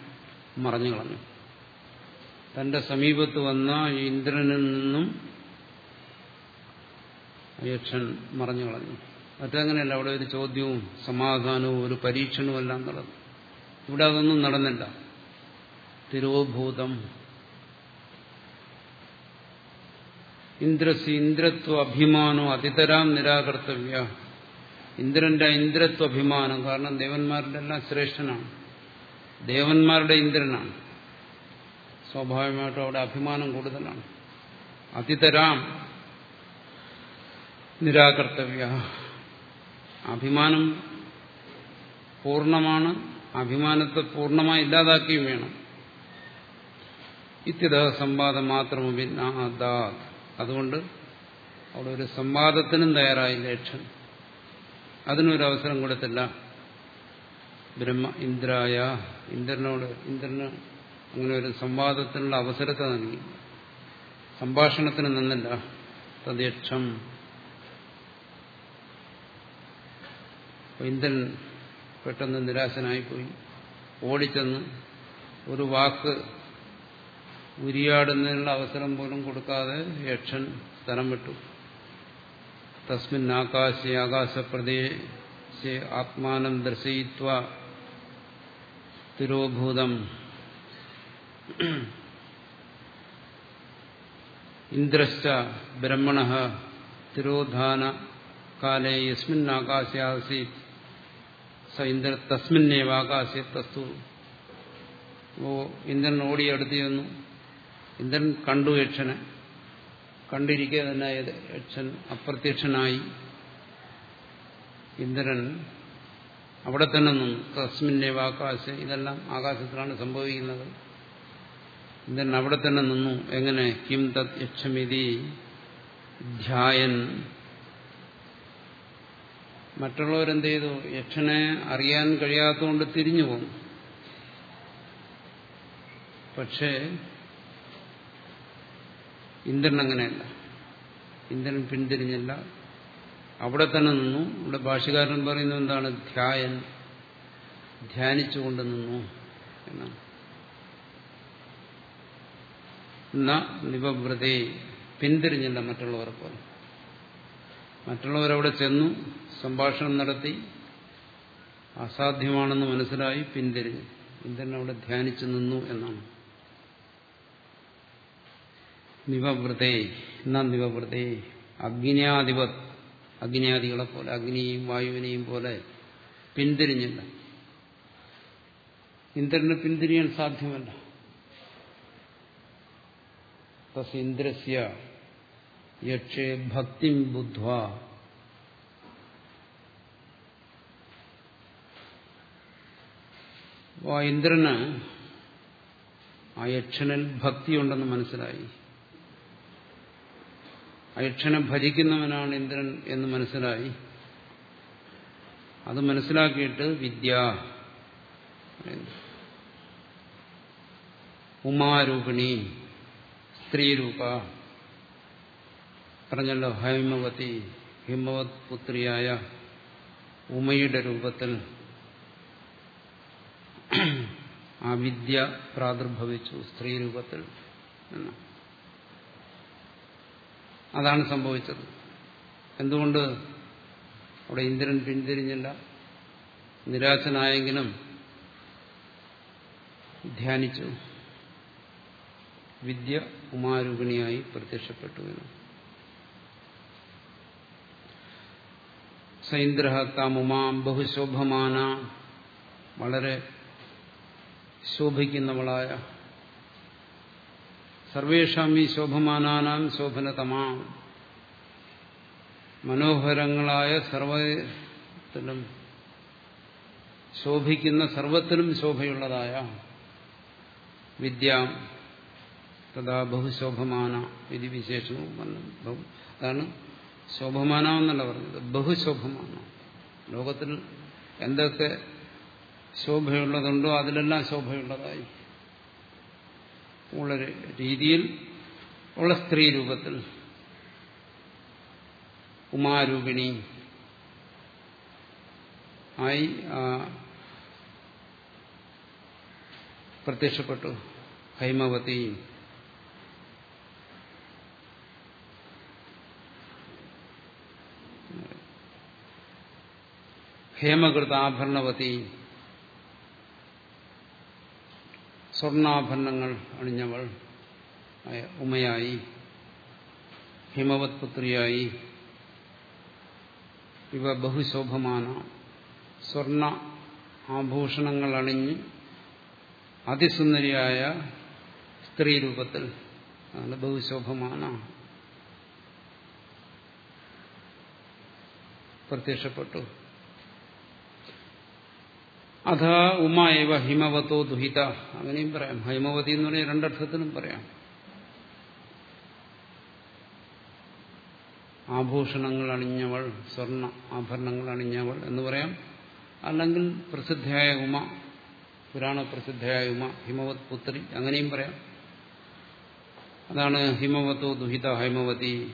മറഞ്ഞു കളഞ്ഞു. തന്റെ സമീപത്ത് വന്ന ഇന്ദ്രനിൽ നിന്നും യക്ഷൻ മറഞ്ഞു കളഞ്ഞു. മറ്റങ്ങനെയല്ല അവിടെ ഒരു ചോദ്യവും സമാധാനവും ഒരു പരീക്ഷണവും എല്ലാം നടന്നു. ഇവിടെ അതൊന്നും നടന്നില്ല. തിരോഭൂതം ഇന്ദ്രസി ഇന്ദ്രത്വ അഭിമാനോ അതിതരാം നിരാകർത്തവ്യ. ഇന്ദ്രന്റെ ഇന്ദ്രത്വ അഭിമാനം കാരണം ദേവന്മാരുടെ എല്ലാം ശ്രേഷ്ഠനാണ്. ദേവന്മാരുടെ ഇന്ദ്രനാണ്. സ്വാഭാവികമായിട്ടും അവിടെ അഭിമാനം കൂടുതലാണ്. അതിതരാം നിരാകർത്തവ്യ. അഭിമാനം പൂർണമാണ്. അഭിമാനത്തെ പൂർണമായി ഇല്ലാതാക്കുകയും വേണം. ഇത്യത സംവാദം മാത്രമഭിന്നാദാ അതുകൊണ്ട് അവിടെ ഒരു സംവാദത്തിനും തയ്യാറായില്ല യക്ഷൻ. അതിനൊരു അവസരം കൊടുത്തില്ല. ബ്രഹ്മ ഇന്ദ്രായ ഇന്ദ്രനോട് ഇന്ദ്രന് അങ്ങനെ ഒരു സംവാദത്തിനുള്ള അവസരത്തെ നൽകി. സംഭാഷണത്തിന് നിന്നില്ല. തദ്യക്ഷം ഇന്ദ്രൻ പെട്ടെന്ന് നിരാശനായിപ്പോയി. ഓടിച്ചെന്ന് ഒരു വാക്ക് ഉരിയാടുന്നതിനുള്ള അവസരം പോലും കൊടുക്കാതെ യക്ഷൻ സ്ഥലം വിട്ടു. തസ്മിൻ ആകാശേ ആകാശപ്രദേശേ ആത്മാനം ദർശയിത്വ തിരോഭൂതം. ഇന്ദ്രശ്ച ബ്രഹ്മണ തിരോധാന കാലേ യസ്മിൻ ആകാശേ ആസീത്. സ ഇന്ദ്ര തസ്തു ഓ ഇന്ദ്രൻ ഓടിയെടുത്തിരുന്നു ഇന്ദ്രൻ കണ്ടു യക്ഷനെ. കണ്ടിരിക്കുക തന്നെ യക്ഷൻ അപ്രത്യക്ഷനായി. ഇന്ദ്രൻ അവിടെ തന്നെ നിന്നു. തസ്മിന്റെ ആകാശ ഇതെല്ലാം ആകാശത്തിലാണ് സംഭവിക്കുന്നത്. ഇന്ദ്രൻ അവിടെ തന്നെ നിന്നു. എങ്ങനെ? കിം തത് യക്ഷമിതി ധ്യായൻ. മറ്റുള്ളവരെന്ത് ചെയ്തു യക്ഷനെ അറിയാൻ കഴിയാത്തതുകൊണ്ട് തിരിഞ്ഞു പോന്നു. പക്ഷേ ഇന്ദ്രൻ അങ്ങനെയല്ല. ഇന്ദ്രൻ പിന്തിരിഞ്ഞല്ല. അവിടെ തന്നെ നിന്നു. ഇവിടെ ഭാഷകാരൻ പറയുന്നത് എന്താണ്? ധ്യായൻ. ധ്യാനിച്ചുകൊണ്ട് നിന്നു എന്നാണ്. നിപവ്രതേ പിന്തിരിഞ്ഞില്ല മറ്റുള്ളവരെ പോലെ. മറ്റുള്ളവരവിടെ ചെന്നു സംഭാഷണം നടത്തി അസാധ്യമാണെന്ന് മനസ്സിലായി പിന്തിരിഞ്ഞു. ഇന്ദ്രൻ അവിടെ ധ്യാനിച്ചു നിന്നു എന്നാണ്. നിവവൃതേ എന്നാ നിവവൃതേ? അഗ്നിയാധിപ അഗ്നിയാദികളെ പോലെ അഗ്നിയെയും വായുവിനെയും പോലെ പിന്തിരിഞ്ഞില്ല. ഇന്ദ്രന് പിന്തിരിയാൻ സാധ്യമല്ല. തസ് ഇന്ദ്രസ്യ യക്ഷേ ഭക്തിം ബുദ്ധ ഇന്ദ്രന് ആ യക്ഷനിൽ ഭക്തിയുണ്ടെന്ന് മനസ്സിലായി. അയക്ഷനെ ഭജിക്കുന്നവനാണ് ഇന്ദ്രൻ എന്ന് മനസ്സിലായി. അത് മനസ്സിലാക്കിയിട്ട് വിദ്യ ഉമാരൂപിണി സ്ത്രീരൂപ പറഞ്ഞല്ലോ ഹൈമവതി ഹിമവത് പുത്രിയായ ഉമയുടെ രൂപത്തിൽ ആ വിദ്യ പ്രാദുർഭവിച്ചു സ്ത്രീരൂപത്തിൽ എന്ന്. അതാണ് സംഭവിച്ചത്. എന്തുകൊണ്ട് അവിടെ ഇന്ദ്രൻ പിന്തിരിഞ്ഞില്ല? നിരാശനായെങ്കിലും ധ്യാനിച്ചു. വിദ്യ ഉമാരൂപിണിയായി പ്രത്യക്ഷപ്പെട്ടു എന്ന്. സൈന്ദ്ര താമുമാം ബഹുശോഭമാന വളരെ ശോഭിക്കുന്നവളായ സർവേഷാം ഈ ശോഭമാനാനാം ശോഭനതമാ. മനോഹരങ്ങളായ സർവത്തിലും ശോഭിക്കുന്ന സർവത്തിലും ശോഭയുള്ളതായ വിദ്യ തഥാ ബഹുശോഭമാന ഇത് വിശേഷവും അതാണ് ശോഭമാന എന്നല്ല പറഞ്ഞത്. ബഹുശോഭമാന. ലോകത്തിൽ എന്തൊക്കെ ശോഭയുള്ളതുണ്ടോ അതിലെല്ലാം ശോഭയുള്ളതായി. ഉള്ള രീതിയിൽ ഉള്ള സ്ത്രീ രൂപത്തിൽ. ഉമാരൂപിണി ആയി പ്രത്യക്ഷപ്പെട്ടു. ഹൈമവതി. ഹേമകൃത ആഭരണവതി സ്വർണാഭരണങ്ങൾ അണിഞ്ഞവൾ ഉമയായി ഹിമവത് പുത്രിയായി ഇവ ബഹുശോഭമാന സ്വർണ ആഭൂഷണങ്ങൾ അണിഞ്ഞ് അതിസുന്ദരിയായ സ്ത്രീ രൂപത്തിൽ അതാണ് ബഹുശോഭമാന പ്രത്യക്ഷപ്പെട്ടു. അഥ ഉമ ഏവ ഹിമവത്തോ ദുഹിത. അങ്ങനെയും പറയാം. ഹൈമവതി എന്ന് പറഞ്ഞാൽ രണ്ടർത്ഥത്തിലും പറയാം. ആഭൂഷണങ്ങൾ അണിഞ്ഞവൾ സ്വർണ ആഭരണങ്ങൾ അണിഞ്ഞവൾ എന്ന് പറയാം. അല്ലെങ്കിൽ പ്രസിദ്ധയായ ഉമ പുരാണ പ്രസിദ്ധയായ ഉമ ഹിമവത് പുത്രി അങ്ങനെയും പറയാം. അതാണ് ഹിമവത്തോ ദുഹിത ഹൈമവതി.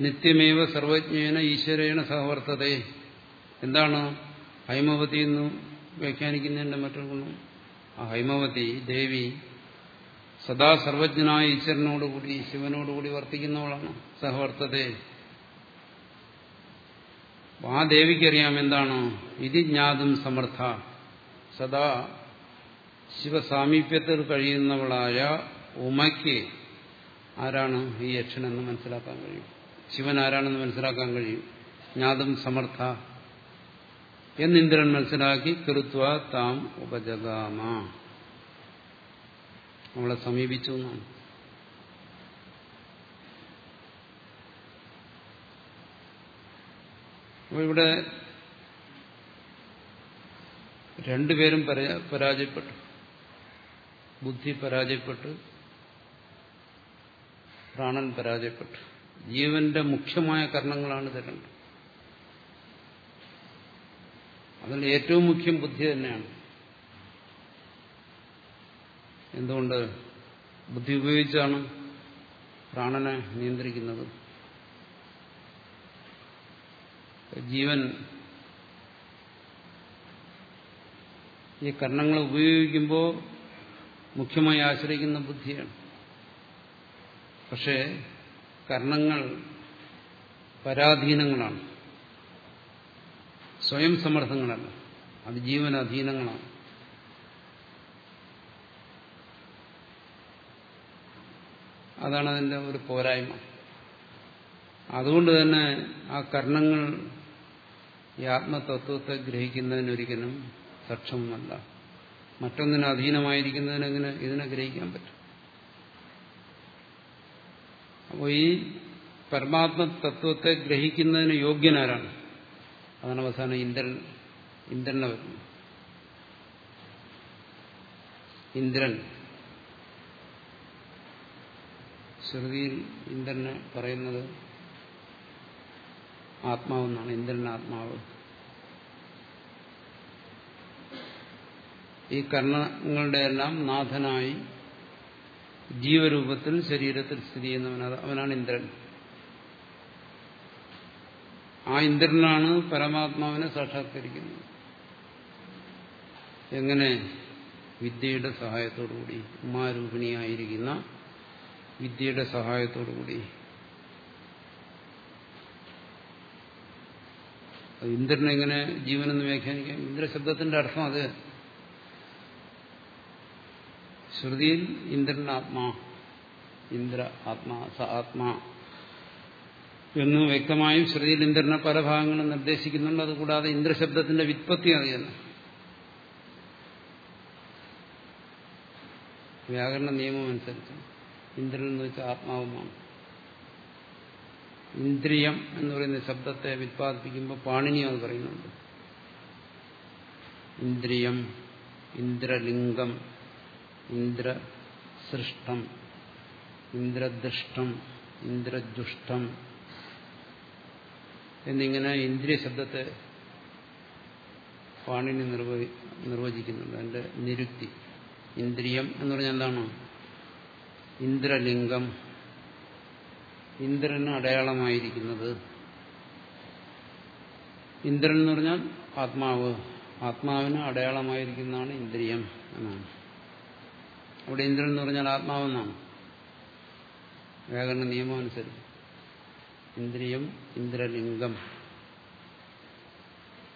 നിത്യമേവ സർവജ്ഞേന ഈശ്വരേണ സഹവർത്തതേ. എന്താണ്? ഹൈമവതി എന്ന് വ്യാഖ്യാനിക്കുന്നതിന്റെ മറ്റൊരു ഗുണം. ആ ഹൈമവതി ദേവി സദാ സർവജ്ഞനായ ഈശ്വരനോടുകൂടി ശിവനോടുകൂടി വർത്തിക്കുന്നവളാണ്. സഹവർത്തതേ. ആ ദേവിക്കറിയാം എന്താണ്? ഇതി ജ്ഞാതും സമർത്ഥ. സദാ ശിവസാമീപ്യത്തിൽ കഴിയുന്നവളായ ഉമയ്ക്ക് ആരാണ് ഈ യക്ഷനെന്ന് മനസ്സിലാക്കാൻ കഴിയും? ശിവൻ ആരാണെന്ന് മനസ്സിലാക്കാൻ കഴിയും? ജ്ഞാതും സമർത്ഥ. എന്നിന്ദ്രൻ മനസ്സിലാക്കി കൃത്വ താം ഉപജഗാമ. നമ്മളെ സമീപിച്ചു എന്നാണ്. അപ്പോൾ ഇവിടെ രണ്ടുപേരും പരാജയപ്പെട്ടു. ബുദ്ധി പരാജയപ്പെട്ടു. പ്രാണൻ പരാജയപ്പെട്ടു. ജീവന്റെ മുഖ്യമായ കർണങ്ങളാണ് ഇത് രണ്ടും അതിൽ ഏറ്റവും മുഖ്യം ബുദ്ധി തന്നെയാണ്. എന്തുകൊണ്ട് ബുദ്ധി ഉപയോഗിച്ചാണ് പ്രാണനെ നിയന്ത്രിക്കുന്നത്? ജീവൻ ഈ കർണങ്ങൾ ഉപയോഗിക്കുമ്പോൾ മുഖ്യമായി ആശ്രയിക്കുന്ന ബുദ്ധിയാണ്. പക്ഷേ കർണങ്ങൾ പരാധീനങ്ങളാണ്. സ്വയം സമർത്ഥങ്ങളല്ല അത് ജീവനധീനങ്ങളാണ്. അതാണ് അതിന്റെ ഒരു പോരായ്മ. അതുകൊണ്ട് തന്നെ ആ കർണങ്ങൾ ഈ ആത്മതത്വത്തെ ഗ്രഹിക്കുന്നതിനൊരിക്കലും സക്ഷമമല്ല. മറ്റൊന്നിന് അധീനമായിരിക്കുന്നതിനെങ്ങനെ ഇതിനെ ഗ്രഹിക്കാൻ പറ്റും? അപ്പോൾ ഈ പരമാത്മ തത്വത്തെ ഗ്രഹിക്കുന്നതിന് യോഗ്യനാരാണ്? അതാണ് അവസാനം ഇന്ദ്രൻ ഇന്ദ്രനെ വരുന്നു. ഇന്ദ്രൻ. ശ്രുതിയിൽ ഇന്ദ്രനെ പറയുന്നത് ആത്മാവെന്നാണ്. ഇന്ദ്രൻ ആത്മാവ്. ഈ കർണങ്ങളുടെ എല്ലാം നാഥനായി ജീവരൂപത്തിൽ ശരീരത്തിൽ സ്ഥിതി ചെയ്യുന്നവനാണ് അവനാണ് ഇന്ദ്രൻ. ആ ഇന്ദ്രനാണ് പരമാത്മാവിനെ സാക്ഷാത്കരിക്കുന്നത്. എങ്ങനെ വിദ്യയുടെ സഹായത്തോടുകൂടി ഉമാരൂപിണിയായിരിക്കുന്ന വിദ്യയുടെ സഹായത്തോടുകൂടി ഇന്ദ്രനെ എങ്ങനെ ജീവനെന്ന് വ്യാഖ്യാനിക്കാം? ഇന്ദ്രശബ്ദത്തിന്റെ അർത്ഥം അത്. ശ്രുതിയിൽ ഇന്ദ്രൻ ആത്മാ ഇന്ദ്ര ആത്മാ സ ആത്മാ. എന്ന് വ്യക്തമായും ശ്രുതിയിൽ ഇന്ദ്രനെ പല ഭാഗങ്ങളും നിർദ്ദേശിക്കുന്നുണ്ട്. അതുകൂടാതെ ഇന്ദ്രശബ്ദത്തിന്റെ വിത്പത്തി അറിയുന്നു. വ്യാകരണ നിയമം അനുസരിച്ച് ഇന്ദ്രൻ എന്ന് വെച്ചാൽ ആത്മാവുമാണ്. ഇന്ദ്രിയം എന്ന് പറയുന്ന ശബ്ദത്തെ വിത്പാദിപ്പിക്കുമ്പോൾ പാണിനി അത് പറയുന്നുണ്ട്. ഇന്ദ്രിയം ഇന്ദ്രലിംഗം ഇന്ദ്ര സൃഷ്ടം ഇന്ദ്രദൃഷ്ടം ഇന്ദ്രജുഷ്ടം എന്നിങ്ങനെ ഇന്ദ്രിയ ശബ്ദത്തെ പാണിനി നിർവചിക്കുന്നുണ്ട്. അതിന്റെ നിരുക്തി. ഇന്ദ്രിയം എന്ന് പറഞ്ഞാൽ എന്താണ്? ഇന്ദ്രലിംഗം. ഇന്ദ്രന് അടയാളമായിരിക്കുന്നത്. ഇന്ദ്രൻ എന്ന് പറഞ്ഞാൽ ആത്മാവ്. ആത്മാവിന് അടയാളമായിരിക്കുന്നതാണ് ഇന്ദ്രിയം എന്നാണ്. അവിടെ ഇന്ദ്രൻ എന്ന് പറഞ്ഞാൽ ആത്മാവെന്നാണ്. വ്യാകരണ നിയമം അനുസരിച്ച്. ഇന്ദ്രിയം ഇന്ദ്രലിംഗം.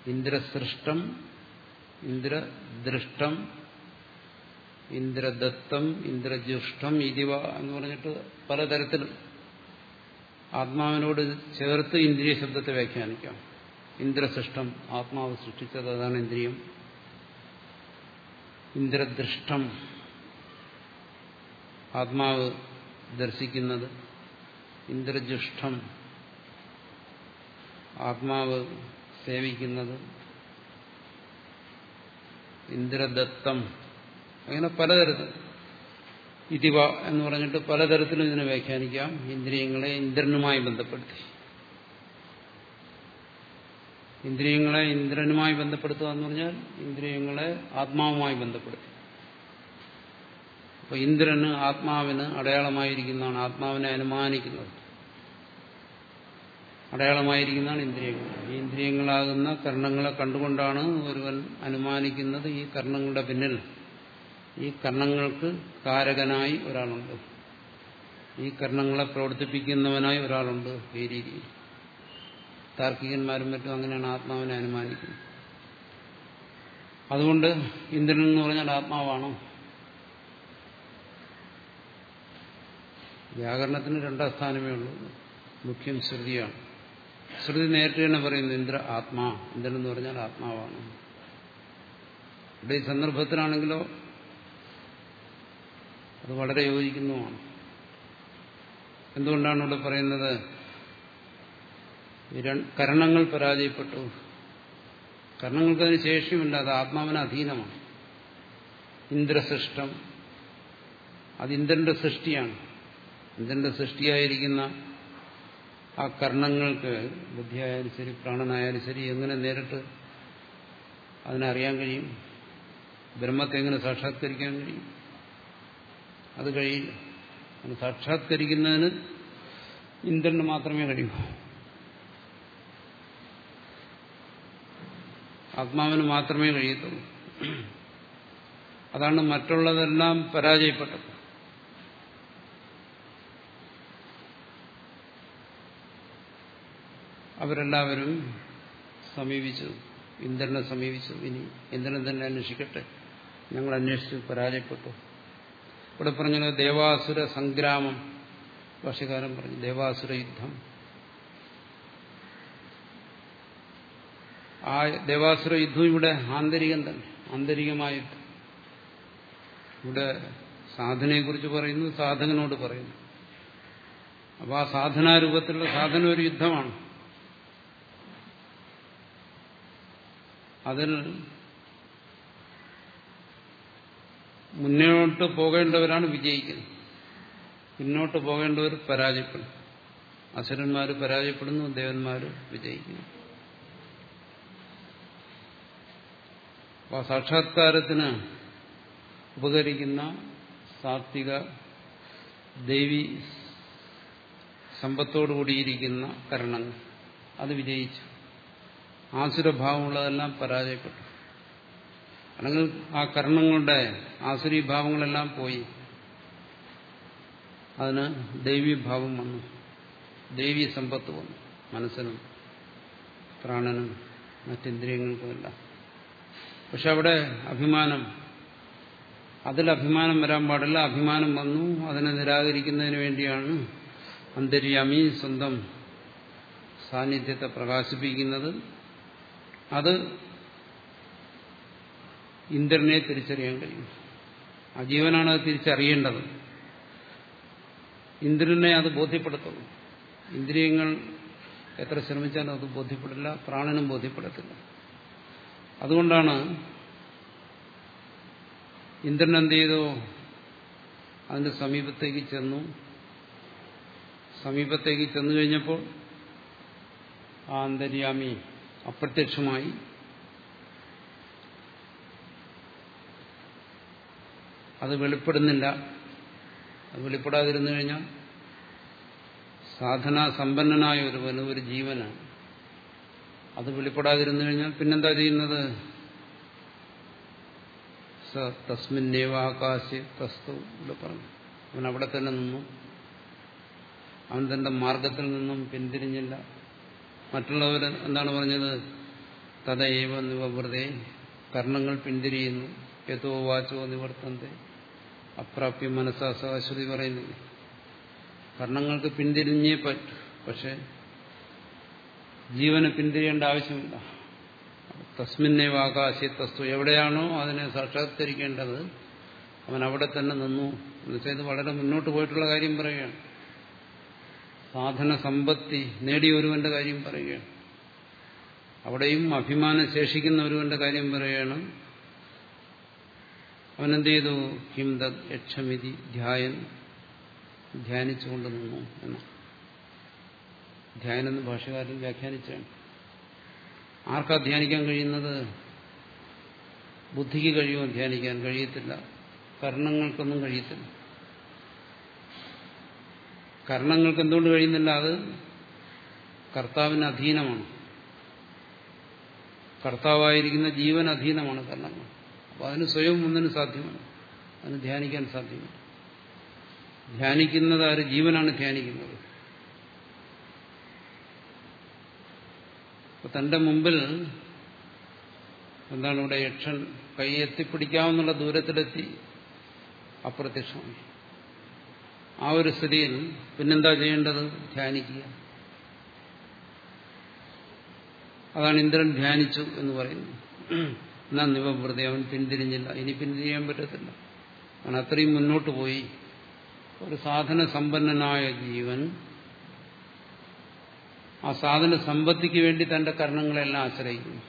ഇന്ദ്രസൃഷ്ടം ഇന്ദ്രദൃഷ്ടം ഇന്ദ്രദത്തം ഇന്ദ്രജുഷ്ടം ഇതിവ എന്ന് പറഞ്ഞിട്ട് പലതരത്തിൽ ആത്മാവിനോട് ചേർത്ത് ഇന്ദ്രിയ ശബ്ദത്തെ വ്യാഖ്യാനിക്കാം. ഇന്ദ്രസൃഷ്ടം ആത്മാവ് സൃഷ്ടിച്ചത് അതാണ് ഇന്ദ്രിയം. ഇന്ദ്രദൃഷ്ടം ആത്മാവ് ദർശിക്കുന്നത് ഇന്ദ്രജുഷ്ടം ആത്മാവ് സേവിക്കുന്നത്. ഇന്ദ്രദത്തം. അങ്ങനെ പലതരത്തിൽ. ഇതിവ എന്ന് പറഞ്ഞിട്ട് പലതരത്തിലും ഇതിനെ വ്യാഖ്യാനിക്കാം. ഇന്ദ്രിയങ്ങളെ ഇന്ദ്രനുമായി ബന്ധപ്പെടുത്തി. ഇന്ദ്രിയങ്ങളെ ഇന്ദ്രനുമായി ബന്ധപ്പെടുത്തുക എന്ന് പറഞ്ഞാൽ ഇന്ദ്രിയങ്ങളെ ആത്മാവുമായി ബന്ധപ്പെടുത്തി. അപ്പൊ ഇന്ദ്രന് ആത്മാവിന് അടയാളമായിരിക്കുന്നതാണ് ആത്മാവിനെ അനുമാനിക്കുന്നത്. അടയാളമായിരിക്കുന്നതാണ് ഇന്ദ്രിയങ്ങൾ. ഈ ഇന്ദ്രിയങ്ങളാകുന്ന കർണങ്ങളെ കണ്ടുകൊണ്ടാണ് ഒരുവൻ അനുമാനിക്കുന്നത് ഈ കർണങ്ങളുടെ പിന്നിൽ. ഈ കർണങ്ങൾക്ക് കാരകനായി ഒരാളുണ്ട്. ഈ കർണങ്ങളെ പ്രവർത്തിപ്പിക്കുന്നവനായി ഒരാളുണ്ട് ഈ രീതിയിൽ. താർക്കികന്മാരും മറ്റും അങ്ങനെയാണ് ആത്മാവിനെ അനുമാനിക്കുന്നത്. അതുകൊണ്ട് ഇന്ദ്രൻ എന്ന് പറഞ്ഞാൽ ആത്മാവാണോ. വ്യാകരണത്തിന് രണ്ടാം സ്ഥാനമേ ഉള്ളൂ. മുഖ്യം ശ്രുതിയാണ്. ശ്രുതി നേരിട്ട് തന്നെ പറയുന്നു ഇന്ദ്ര ആത്മാ. ഇന്ദ്രൻ എന്ന് പറഞ്ഞാൽ ആത്മാവാണ്. ഇവിടെ ഈ സന്ദർഭത്തിലാണെങ്കിലോ അത് വളരെ യോജിക്കുന്നതുമാണ്. എന്തുകൊണ്ടാണ് ഇവിടെ പറയുന്നത്? കരണങ്ങൾ പരാജയപ്പെട്ടു. കരണങ്ങൾക്ക് അതിന് ശേഷിയുമില്ല അത് ആത്മാവിന് അധീനമാണ്. ഇന്ദ്രസൃഷ്ടം. അത് ഇന്ദ്രന്റെ സൃഷ്ടിയാണ്. ഇന്ദ്രന്റെ സൃഷ്ടിയായിരിക്കുന്ന ആ കർണങ്ങൾക്ക് ബുദ്ധിയായാലും ശരി പ്രാണനായാലും ശരി എങ്ങനെ നേരിട്ട് അതിനറിയാൻ കഴിയും? ബ്രഹ്മത്തെ എങ്ങനെ സാക്ഷാത്കരിക്കാൻ കഴിയും? അത് കഴിയില്ല. സാക്ഷാത്കരിക്കുന്നതിന് ഇന്ദ്രന് മാത്രമേ കഴിയൂ. ആത്മാവിന് മാത്രമേ കഴിയത്തുള്ളൂ. അതാണ് മറ്റുള്ളതെല്ലാം പരാജയപ്പെട്ടത്. അവരെല്ലാവരും സമീപിച്ചു. ഇന്ദ്രനെ സമീപിച്ചു. ഇനി ഇന്ദ്രൻ തന്നെ അന്വേഷിക്കട്ടെ. ഞങ്ങൾ അന്വേഷിച്ചു പരാജയപ്പെട്ടു. ഇവിടെ പറഞ്ഞത് ദേവാസുര സംഗ്രാമം. ഭാഷകാരൻ പറഞ്ഞു ദേവാസുര യുദ്ധം. ആ ദേവാസുര യുദ്ധം ഇവിടെ ആന്തരികം തന്നെ ആന്തരികമായ യുദ്ധം. ഇവിടെ സാധനയെക്കുറിച്ച് പറയുന്നു സാധകനോട് പറയുന്നു. അപ്പോൾ ആ സാധനാരൂപത്തിലുള്ള സാധന ഒരു യുദ്ധമാണ്. അതിൽ മുന്നോട്ട് പോകേണ്ടവരാണ് വിജയിക്കുന്നത്. പിന്നോട്ട് പോകേണ്ടവർ പരാജയപ്പെടും. അസുരന്മാർ പരാജയപ്പെടുന്നു ദേവന്മാർ വിജയിക്കുന്നു. സാക്ഷാത്കാരത്തിന് ഉപകരിക്കുന്ന സാത്വിക ദേവി സമ്പത്തോടുകൂടിയിരിക്കുന്ന കരണങ്ങൾ. അത് വിജയിച്ചു. ആസുരഭാവമുള്ളതെല്ലാം പരാജയപ്പെട്ടു. അല്ലെങ്കിൽ ആ കർണങ്ങളുടെ ആസുരീഭാവങ്ങളെല്ലാം പോയി. അതിന് ദൈവീഭാവം വന്നു. ദൈവീ സമ്പത്ത് വന്നു. മനസ്സിനും പ്രാണനും മറ്റിന്ദ്രിയങ്ങൾക്കുമെല്ലാം പക്ഷെ അവിടെ അഭിമാനം. അതിൽ അഭിമാനം വരാൻ പാടില്ല. അഭിമാനം വന്നു. അതിനെ നിരാകരിക്കുന്നതിന് വേണ്ടിയാണ് അന്തര്യാമി സ്വന്തം സാന്നിധ്യത്തെ പ്രകാശിപ്പിക്കുന്നത്. അത് ഇന്ദ്രനെ തിരിച്ചറിയാൻ കഴിയും. ആ ജീവനാണ് അത് തിരിച്ചറിയേണ്ടത്. ഇന്ദ്രനെ അത് ബോധ്യപ്പെടുത്തുള്ളൂ ഇന്ദ്രിയങ്ങൾ എത്ര ശ്രമിച്ചാലും അത് ബോധ്യപ്പെടില്ല പ്രാണനും ബോധ്യപ്പെടത്തില്ല. അതുകൊണ്ടാണ് ഇന്ദ്രൻ എന്ത് ചെയ്തു? അതിന്റെ സമീപത്തേക്ക് ചെന്നു. സമീപത്തേക്ക് ചെന്നു കഴിഞ്ഞപ്പോൾ ആ അന്തര്യാമി അപ്രത്യക്ഷമായി അത് വെളിപ്പെടുന്നില്ല. അത് വെളിപ്പെടാതിരുന്നു കഴിഞ്ഞാൽ സാധനാ സമ്പന്നനായ ഒരുവന് ഒരു ജീവനാണ്. അത് വെളിപ്പെടാതിരുന്നു കഴിഞ്ഞാൽ പിന്നെന്താ ചെയ്യുന്നത്? സ തസ്മിന്നേവ ആകാശി തസ്തു ഇവിടെ പറഞ്ഞു. അവൻ അവിടെ തന്നെ നിന്നു. അവൻ തന്റെ മാർഗത്തിൽ നിന്നും പിന്തിരിഞ്ഞില്ല. മറ്റുള്ളവർ എന്താണ് പറഞ്ഞത്? തഥൈവ നിവൃതേ കർണങ്ങൾ പിന്തിരിയുന്നു യഥോ വാചോ നിവർത്തന്തെ. അപ്രാപ്യ മനസ്സാ ശ്രുതി പറയുന്നില്ല? കർണങ്ങൾക്ക് പിന്തിരിഞ്ഞേ പറ്റൂ. പക്ഷെ ജീവന് പിന്തിരിയേണ്ട ആവശ്യമില്ല. തസ്മിന്നേ ആകാശി തസ്തു. എവിടെയാണോ അതിനെ സാക്ഷാത്കരിക്കേണ്ടത് അവൻ അവിടെ തന്നെ നിന്നു. എന്നുവെച്ചാൽ ഇത് വളരെ മുന്നോട്ട് പോയിട്ടുള്ള കാര്യം പറയുകയാണ്. സാധന സമ്പത്തി നേടിയ ഒരുവന്റെ കാര്യം പറയുകയാണ്. അവിടെയും അഭിമാനം ശേഷിക്കുന്ന ഒരുവന്റെ കാര്യം പറയുകയാണ്. അവനെന്ത് ചെയ്തു ഹിംദത് യക്ഷമിതി ധ്യായൻ ധ്യാനിച്ചുകൊണ്ട് നിന്നു എന്ന്. ധ്യാനം ഭാഷകാരൻ വ്യാഖ്യാനിച്ചാണ്. ആർക്കാ ധ്യാനിക്കാൻ കഴിയുന്നത്? ബുദ്ധിക്ക് കഴിയുമോ? ധ്യാനിക്കാൻ കഴിയത്തില്ല. കർണങ്ങൾക്കൊന്നും കഴിയത്തില്ല. കർണങ്ങൾക്ക് എന്തുകൊണ്ട് കഴിയുന്നില്ല? അത് കർത്താവിന് അധീനമാണ്. കർത്താവായിരിക്കുന്ന ജീവൻ അധീനമാണ് കർണങ്ങൾ. അപ്പോൾ അതിന് സ്വയം ഒന്നിന് സാധ്യമാണ് അതിന് ധ്യാനിക്കാൻ സാധ്യമല്ല. ധ്യാനിക്കുന്നത് ആര്? ജീവനാണ് ധ്യാനിക്കുന്നത്. അപ്പൊ തന്റെ മുമ്പിൽ എന്താണ് ഇവിടെ യക്ഷൻ കൈ എത്തിപ്പിടിക്കാവുന്ന ദൂരത്തിലെത്തി അപ്രത്യക്ഷമായി ആ ഒരു സ്ഥിതിയിൽ പിന്നെന്താ ചെയ്യേണ്ടത്? ധ്യാനിക്കുക. അതാണ് ഇന്ദ്രൻ ധ്യാനിച്ചു എന്ന് പറയുന്നു എന്നാ നിവൃതി അവൻ പിന്തിരിഞ്ഞില്ല. ഇനി പിന്തിരിയാൻ പറ്റത്തില്ല. അവൻ അത്രയും മുന്നോട്ട് പോയി. ഒരു സാധന സമ്പന്നനായ ജീവൻ ആ സാധന സമ്പത്തിക്ക് വേണ്ടി തന്റെ കർണങ്ങളെല്ലാം ആശ്രയിക്കുന്നു.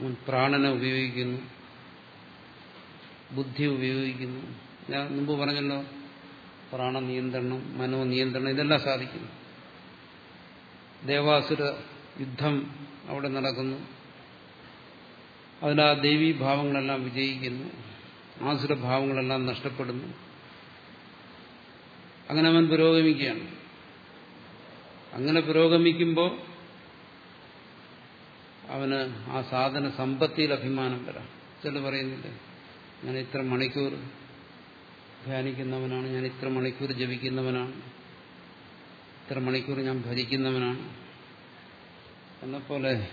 അവൻ പ്രാണനെ ഉപയോഗിക്കുന്നു. ബുദ്ധി ഉപയോഗിക്കുന്നു. ഞാൻ മുമ്പ് പറഞ്ഞല്ലോ പ്രാണനിയന്ത്രണം മനോനിയന്ത്രണം ഇതെല്ലാം സാധിക്കുന്നു. ദേവാസുര യുദ്ധം അവിടെ നടക്കുന്നു. അതിൽ ആ ദേവീ ഭാവങ്ങളെല്ലാം വിജയിക്കുന്നു. ആസുരഭാവങ്ങളെല്ലാം നഷ്ടപ്പെടുന്നു. അങ്ങനെ അവൻ പുരോഗമിക്കുകയാണ്. അങ്ങനെ പുരോഗമിക്കുമ്പോൾ അവന് ആ സാധന സമ്പത്തിയിൽ അഭിമാനം വരാം. ചില പറയുന്നില്ലേ അങ്ങനെ ഇത്ര മണിക്കൂർ ധ്യാനിക്കുന്നവനാണ്. ഞാൻ ഇത്ര മണിക്കൂർ ജപിക്കുന്നവനാണ്. ഇത്ര മണിക്കൂർ ഞാൻ ഭരിക്കുന്നവനാണ് എന്നെപ്പോലെ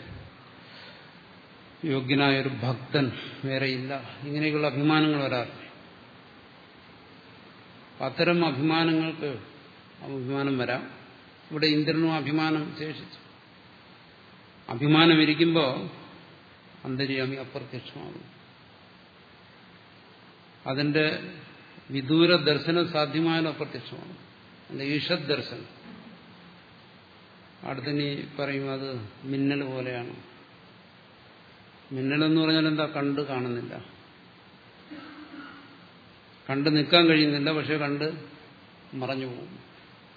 യോഗ്യനായ ഭക്തൻ വേറെയില്ല. ഇങ്ങനെയുള്ള അഭിമാനങ്ങൾ വരാറ്. അത്തരം അഭിമാനങ്ങൾക്ക് അഭിമാനം വരാം. ഇവിടെ ഇന്ദ്രനും അഭിമാനം ശേഷിച്ചു. അഭിമാനം ഇരിക്കുമ്പോൾ അന്തര്യാമി അപ്രത്യക്ഷമാകും അതിന്റെ വിദൂര ദർശനം സാധ്യമായാലും അപ്രത്യക്ഷമാണ്. അല്ല ഈഷദ് ദർശനം? അടുത്തിനി പറയും അത് മിന്നൽ പോലെയാണ്. മിന്നലെന്ന് പറഞ്ഞാൽ എന്താ കണ്ട് കാണുന്നില്ല. കണ്ട് നിൽക്കാൻ കഴിയുന്നില്ല പക്ഷെ കണ്ട് മറഞ്ഞു പോകും.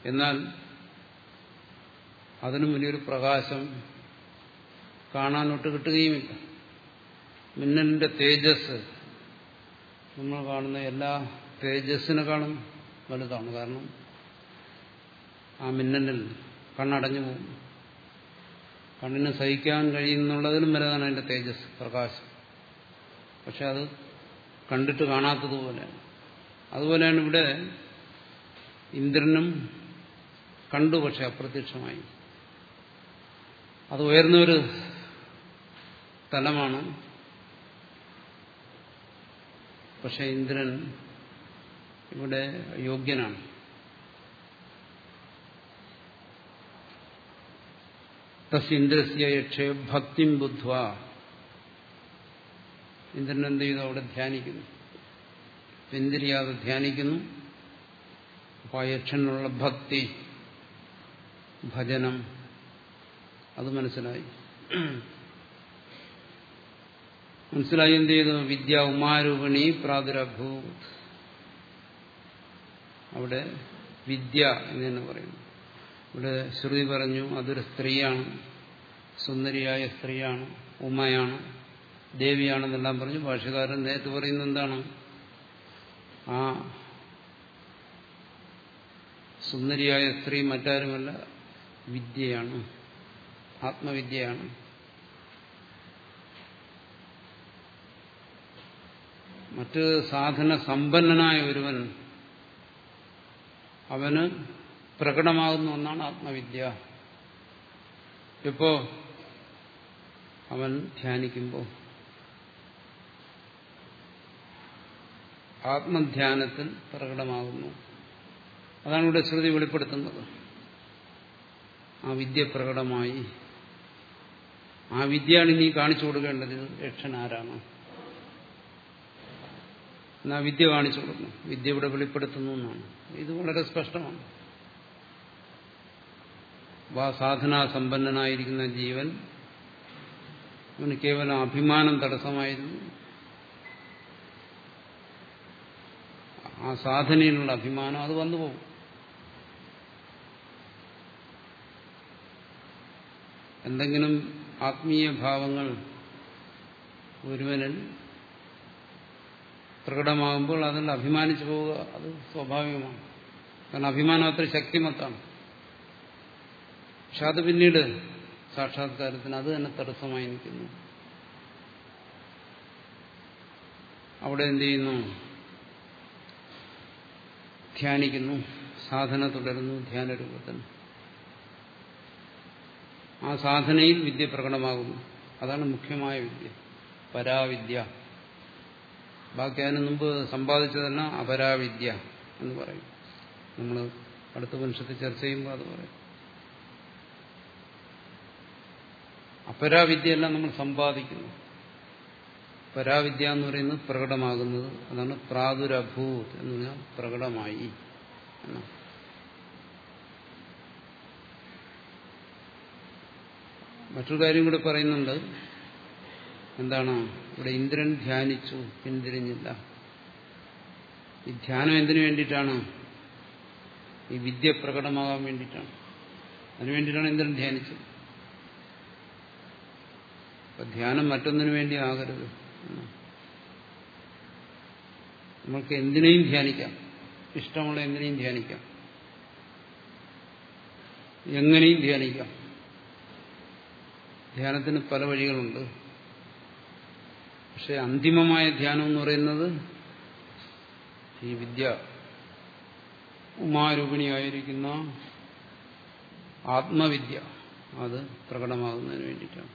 എന്നാൽ മുന്നേ വലിയൊരു പ്രകാശം കാണാനൊട്ട് കിട്ടുകയുമില്ല. മിന്നലിന്റെ തേജസ് നമ്മൾ കാണുന്ന എല്ലാ തേജസ്സിനെക്കാളും വലുതാണ്. കാരണം ആ മിന്നലിൽ കണ്ണടഞ്ഞു പോകും. കണ്ണിന് സഹിക്കാൻ കഴിയുന്നുള്ളതിലും വലുതാണ് അതിന്റെ തേജസ് പ്രകാശം. പക്ഷെ അത് കണ്ടിട്ട് കാണാത്തതുപോലെയാണ് അതുപോലെയാണ് ഇവിടെ ഇന്ദ്രനും കണ്ടു പക്ഷെ അപ്രത്യക്ഷമായി. അത് ഉയർന്നൊരു തലമാണ് പക്ഷെ ഇന്ദ്രൻ ഇവിടെ യോഗ്യനാണ്. തസ്ഇന്ദ്രസ്യ ഭക്തിം ബുദ്ധ്വ. ഇന്ദ്രൻ എന്ത് ചെയ്തു? അവിടെ ധ്യാനിക്കുന്നു. പിന്തിരിയാതെ ധ്യാനിക്കുന്നു. അപ്പോൾ ആ യക്ഷനുള്ള ഭക്തി ഭജനം അത് മനസ്സിലായി. മനസ്സിലായി എന്ത് ചെയ്തു? വിദ്യ ഉമാരൂപിണി പ്രാദുരഭൂ അവിടെ വിദ്യ എന്ന് പറയുന്നു. ഇവിടെ ശ്രുതി പറഞ്ഞു അതൊരു സ്ത്രീയാണ് സുന്ദരിയായ സ്ത്രീയാണ് ഉമ്മയാണ് ദേവിയാണെന്നെല്ലാം പറഞ്ഞു. ഭാഷകാരൻ നേരത്തെ പറയുന്നത് എന്താണ്? ആ സുന്ദരിയായ സ്ത്രീ മറ്റാരുമല്ല വിദ്യയാണ് ആത്മവിദ്യയാണ്. മറ്റ് സാധന സമ്പന്നനായ ഒരുവൻ അവന് പ്രകടമാകുന്ന ഒന്നാണ് ആത്മവിദ്യ. ഇപ്പോ അവൻ ധ്യാനിക്കുമ്പോൾ ആത്മധ്യാനത്തിൽ പ്രകടമാകുന്നു. അതാണ് ഇവിടെ ശ്രുതി വെളിപ്പെടുത്തുന്നത്. ആ വിദ്യ പ്രകടമായി. ആ വിദ്യയാണ് ഇനി കാണിച്ചു കൊടുക്കേണ്ടത്. യക്ഷൻ ആരാണ് എന്നാ വിദ്യ കാണിച്ചു കൊടുക്കുന്നു. വിദ്യ ഇവിടെ വെളിപ്പെടുത്തുന്നു എന്നാണ്. ഇത് വളരെ സ്പഷ്ടമാണ്. വാ സാധനാസമ്പന്നനായിരിക്കുന്ന ജീവൻ അവന് കേവലം അഭിമാനം തടസ്സമായിരുന്നു. ആ സാധനയിലുള്ള അഭിമാനം അത് വന്നു പോകും. എന്തെങ്കിലും ആത്മീയ ഭാവങ്ങൾ ഒരുവനിൽ പ്രകടമാകുമ്പോൾ അതിൽ അഭിമാനിച്ചു പോവുക. അത് സ്വാഭാവികമാണ്. കാരണം അഭിമാനം അത്ര ശക്തിമത്താണ്. പക്ഷെ അത് പിന്നീട് സാക്ഷാത്കാരത്തിന് അത് തന്നെ തടസ്സമായി നിൽക്കുന്നു. അവിടെ എന്ത് ചെയ്യുന്നു? ധ്യാനിക്കുന്നു. സാധന തുടരുന്നു. ധ്യാനരൂപത്തിൽ ആ സാധനയിൽ വിദ്യ പ്രകടമാകുന്നു. അതാണ് മുഖ്യമായ വിദ്യ. പരാവിദ്യ. ബാക്കി അതിന് മുമ്പ് സമ്പാദിച്ചതെല്ലാം അപരാവിദ്യ എന്ന് പറയും. നമ്മൾ അടുത്ത വംശത്തിൽ ചർച്ച ചെയ്യുമ്പോൾ അത് പറയും. അപരാവിദ്യയെല്ലാം നമ്മൾ സമ്പാദിക്കുന്നു. പരാവിദ്യ എന്ന് പറയുന്നത് പ്രകടമാകുന്നത്. അതാണ് പ്രാതുരഭൂത് എന്ന് പറഞ്ഞാൽ പ്രകടമായി എന്നാണ് മറ്റൊരു കാര്യം കൂടെ പറയുന്നുണ്ട്. എന്താണ്? ഇവിടെ ഇന്ദ്രൻ ധ്യാനിച്ചു പിന്തിരിഞ്ഞില്ല. ഈ ധ്യാനം എന്തിനു വേണ്ടിയിട്ടാണ്? ഈ വിദ്യ പ്രകടമാകാൻ വേണ്ടിയിട്ടാണ്. അതിനു വേണ്ടിയിട്ടാണ് ഇന്ദ്രൻ ധ്യാനിച്ചത്. അപ്പൊ ധ്യാനം മറ്റൊന്നിനു വേണ്ടി ആകരുത്. നമ്മൾക്ക് എന്തിനേയും ധ്യാനിക്കാം. ഇഷ്ടമുള്ള എന്തിനേയും ധ്യാനിക്കാം. എങ്ങനെയും ധ്യാനിക്കാം. ധ്യാനത്തിന് പല വഴികളുണ്ട്. പക്ഷെ അന്തിമമായ ധ്യാനം എന്ന് പറയുന്നത് ഈ വിദ്യ ഉമാരൂപിണിയായിരിക്കുന്ന ആത്മവിദ്യ. അത് പ്രകടമാകുന്നതിന് വേണ്ടിയിട്ടാണ്.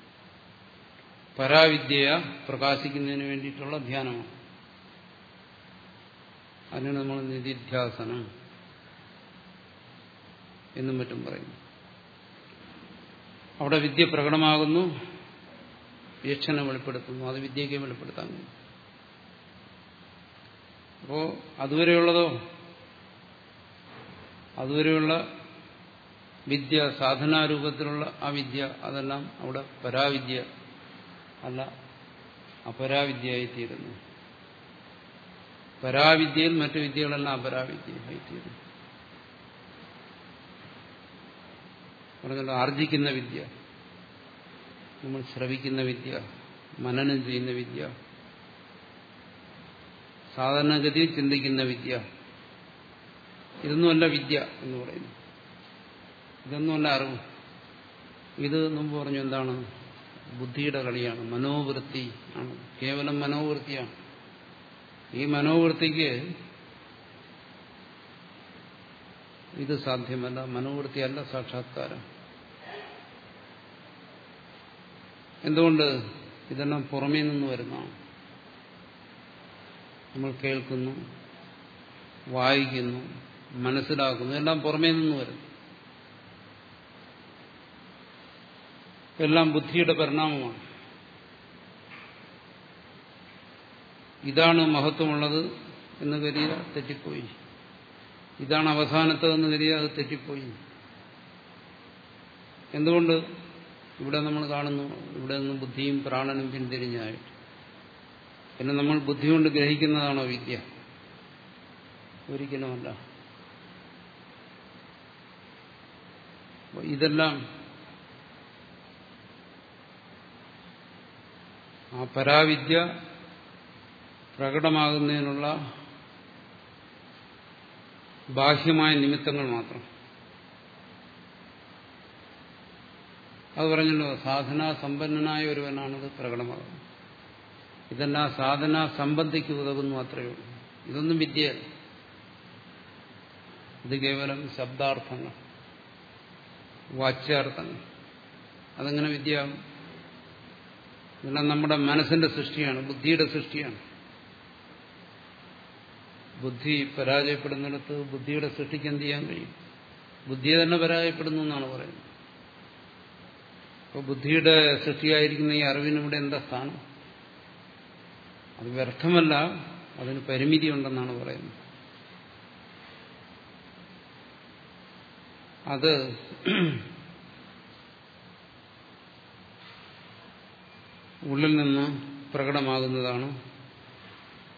പരാവിദ്യയെ പ്രകാശിക്കുന്നതിന് വേണ്ടിയിട്ടുള്ള ധ്യാനമാണ്. അതിനാണ് നമ്മൾ നിധിധ്യാസനം എന്നും മറ്റും പറയുന്നു അവിടെ വിദ്യ പ്രകടമാകുന്നു. യക്ഷനെ വെളിപ്പെടുത്തുന്നു അത് വിദ്യയ്ക്ക് വെളിപ്പെടുത്താൻ കഴിയും അപ്പോ അതുവരെയുള്ളതോ? അതുവരെയുള്ള വിദ്യ സാധനാരൂപത്തിലുള്ള ആ വിദ്യ അതെല്ലാം അവിടെ പരാവിദ്യ അല്ല അപരാവിദ്യയായിത്തീരുന്നു. പരാവിദ്യയിൽ മറ്റു വിദ്യകളെല്ലാം അപരാവിദ്യയായിത്തീരുന്നു. പറഞ്ഞല്ലോ ആർജിക്കുന്ന വിദ്യ. നമ്മൾ ശ്രവിക്കുന്ന വിദ്യ മനനം ചെയ്യുന്ന വിദ്യ സാധാരണഗതിയിൽ ചിന്തിക്കുന്ന വിദ്യ ഇതൊന്നുമല്ല വിദ്യ എന്ന് പറയുന്നു. ഇതൊന്നുമല്ല അറിവ്. ഇത് മുമ്പ് പറഞ്ഞു എന്താണ്? ബുദ്ധിയുടെ കളിയാണ് മനോവൃത്തി ആണ്. കേവലം മനോവൃത്തിയാണ്. ഈ മനോവൃത്തിക്ക് ഇത് സാധ്യമല്ല. മനോവൃത്തിയല്ല സാക്ഷാത്കാരം. എന്തുകൊണ്ട് ഇതെല്ലാം പുറമേ നിന്ന് വരുന്നതാണ് നമ്മൾ കേൾക്കുന്നു വായിക്കുന്നു മനസ്സിലാക്കുന്നു എല്ലാം പുറമേ നിന്ന് വരുന്നു. എല്ലാം ബുദ്ധിയുടെ പരിണാമമാണ്. ഇതാണ് മഹത്വമുള്ളത് എന്ന് കരുതിയ തെറ്റിപ്പോയി. ഇതാണ് അവസാനത്തതെന്ന് കരുതിയ അത് തെറ്റിപ്പോയി. എന്തുകൊണ്ട് ഇവിടെ നമ്മൾ കാണുന്നു ഇവിടെ നിന്ന് ബുദ്ധിയും പ്രാണനും പിന്തിരിഞ്ഞായിട്ട് പിന്നെ നമ്മൾ ബുദ്ധി കൊണ്ട് ഗ്രഹിക്കുന്നതാണോ വിദ്യ? ഒരിക്കലുമല്ല ഇതെല്ലാം ആ പരാവിദ്യ പ്രകടമാകുന്നതിനുള്ള ബാഹ്യമായ നിമിത്തങ്ങൾ മാത്രം. അത് പറഞ്ഞല്ലോ സാധനാ സമ്പന്നനായ ഒരുവനാണത് പ്രകടമാകുന്നത്. ഇതെല്ലാം സാധനാ സംബന്ധിക്ക് ഉതകുന്നു മാത്രമേ ഉള്ളൂ. ഇതൊന്നും വിദ്യയല്ല. ഇത് കേവലം ശബ്ദാർത്ഥങ്ങൾ വാച്യാർത്ഥങ്ങൾ. അതെങ്ങനെ വിദ്യയാകും? ഇതെല്ലാം നമ്മുടെ മനസ്സിന്റെ സൃഷ്ടിയാണ് ബുദ്ധിയുടെ സൃഷ്ടിയാണ്. ബുദ്ധി പരാജയപ്പെടുന്നിടത്ത് ബുദ്ധിയുടെ സൃഷ്ടിക്ക് എന്ത് ചെയ്യാൻ കഴിയും? ബുദ്ധിയെ തന്നെ പരാജയപ്പെടുന്നു എന്നാണ് പറയുന്നത്. അപ്പോൾ ബുദ്ധിയുടെ സൃഷ്ടിയായിരിക്കുന്ന ഈ അറിവിന് ഇവിടെ എന്താ സ്ഥാനം? അത് വ്യർത്ഥമല്ല അതിന് പരിമിതി ഉണ്ടെന്നാണ് പറയുന്നത്. അത് ഉള്ളിൽ നിന്ന് പ്രകടമാകുന്നതാണ്.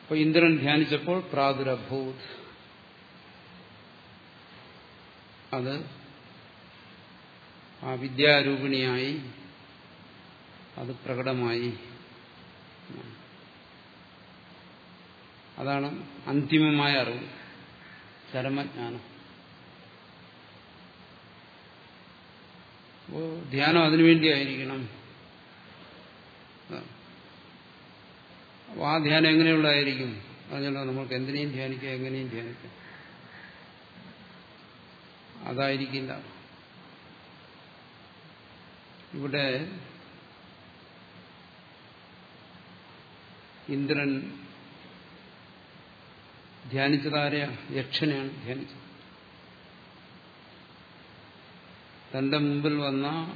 അപ്പൊ ഇന്ദ്രൻ ധ്യാനിച്ചപ്പോൾ പ്രാദുരഭൂത്. അത് ആ വിദ്യാരൂപിണിയായി അത് പ്രകടമായി. അതാണ് അന്തിമമായ അറിവ്. ചരമജ്ഞാനം. അപ്പോ ധ്യാനം അതിനുവേണ്ടിയായിരിക്കണം അപ്പോൾ ആ ധ്യാനം എങ്ങനെയുള്ളതായിരിക്കും? അതിനുള്ള നമ്മൾക്ക് എന്തിനേയും ധ്യാനിക്കാം എങ്ങനെയും ധ്യാനിക്കാം. അതായിരിക്കില്ല. ഇവിടെ ഇന്ദ്രൻ ധ്യാനിച്ചതാരെയ യക്ഷനെയാണ് ധ്യാനിച്ചത്. തന്റെ മുമ്പിൽ വന്ന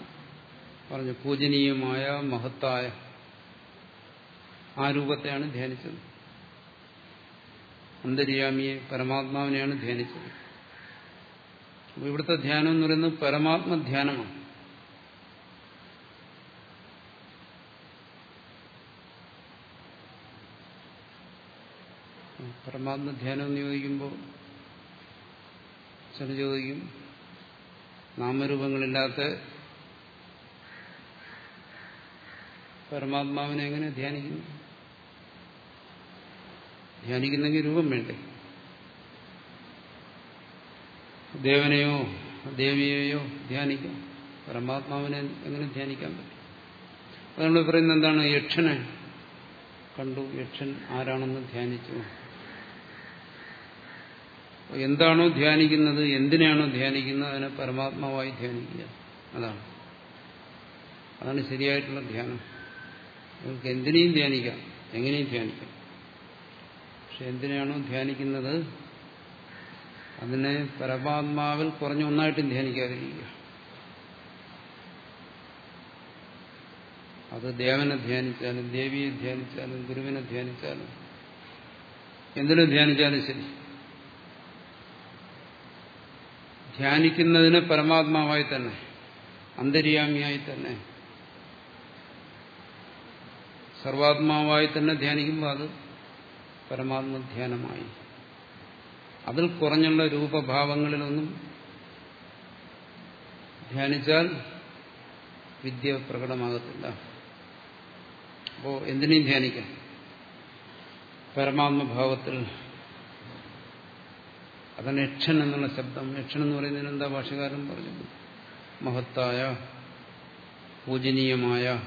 പറഞ്ഞു പൂജനീയമായ മഹത്തായ ആ രൂപത്തെയാണ് ധ്യാനിച്ചത്. അന്തര്യാമിയെ പരമാത്മാവിനെയാണ് ധ്യാനിച്ചത്. ഇവിടുത്തെ ധ്യാനം എന്ന് പറയുന്നത് പരമാത്മധ്യാനമാണ്. പരമാത്മധ്യാനം എന്ന് ചോദിക്കുമ്പോൾ ചില ചോദിക്കും നാമരൂപങ്ങളില്ലാത്ത പരമാത്മാവിനെ എങ്ങനെ ധ്യാനിക്കുന്നു ധ്യാനിക്കുന്നെങ്കിൽ രൂപം വേണ്ടേ? ദേവനെയോ ദേവിയെയോ ധ്യാനിക്കാം. പരമാത്മാവിനെ എങ്ങനെ ധ്യാനിക്കാൻ പറ്റും? അതുകൊണ്ട് പറയുന്നത് എന്താണ്? യക്ഷനെ കണ്ടു. യക്ഷൻ ആരാണെന്ന് ധ്യാനിച്ചു. എന്താണോ ധ്യാനിക്കുന്നത് എന്തിനാണോ ധ്യാനിക്കുന്നത് അതിനെ പരമാത്മാവായി ധ്യാനിക്കുക. അതാണ്. അതാണ് ശരിയായിട്ടുള്ള ധ്യാനം. നിങ്ങൾക്ക് എന്തിനേയും ധ്യാനിക്കാം. എങ്ങനെയും ധ്യാനിക്കാം. പക്ഷെ എന്തിനാണോ ധ്യാനിക്കുന്നത്? അതിനെ പരമാത്മാവിൽ കുറഞ്ഞ ഒന്നായിട്ടും ധ്യാനിക്കാതിരിക്കുക. അത് ദേവനെ ധ്യാനിച്ചാലും ദേവിയെ ധ്യാനിച്ചാലും ഗുരുവിനെ ധ്യാനിച്ചാലും എന്തിനു ധ്യാനിച്ചാലും ശരി. ധ്യാനിക്കുന്നതിന് പരമാത്മാവായി തന്നെ അന്തര്യാമിയായി തന്നെ. സർവാത്മാവായി തന്നെ ധ്യാനിക്കുമ്പോൾ അത് പരമാത്മധ്യാനമായി. അതിൽ കുറഞ്ഞുള്ള രൂപഭാവങ്ങളിലൊന്നും ധ്യാനിച്ചാൽ വിദ്യ പ്രകടമാകത്തില്ല. അപ്പോൾ എന്തിനേയും ധ്യാനിക്കാം. പരമാത്മഭാവത്തിൽ അതാണ് യക്ഷൻ എന്നുള്ള ശബ്ദം. യക്ഷൻ എന്ന് പറയുന്നതിന് എന്താ ഭാഷകാരൻ പറഞ്ഞത്? മഹത്തായ പൂജനീയമായ.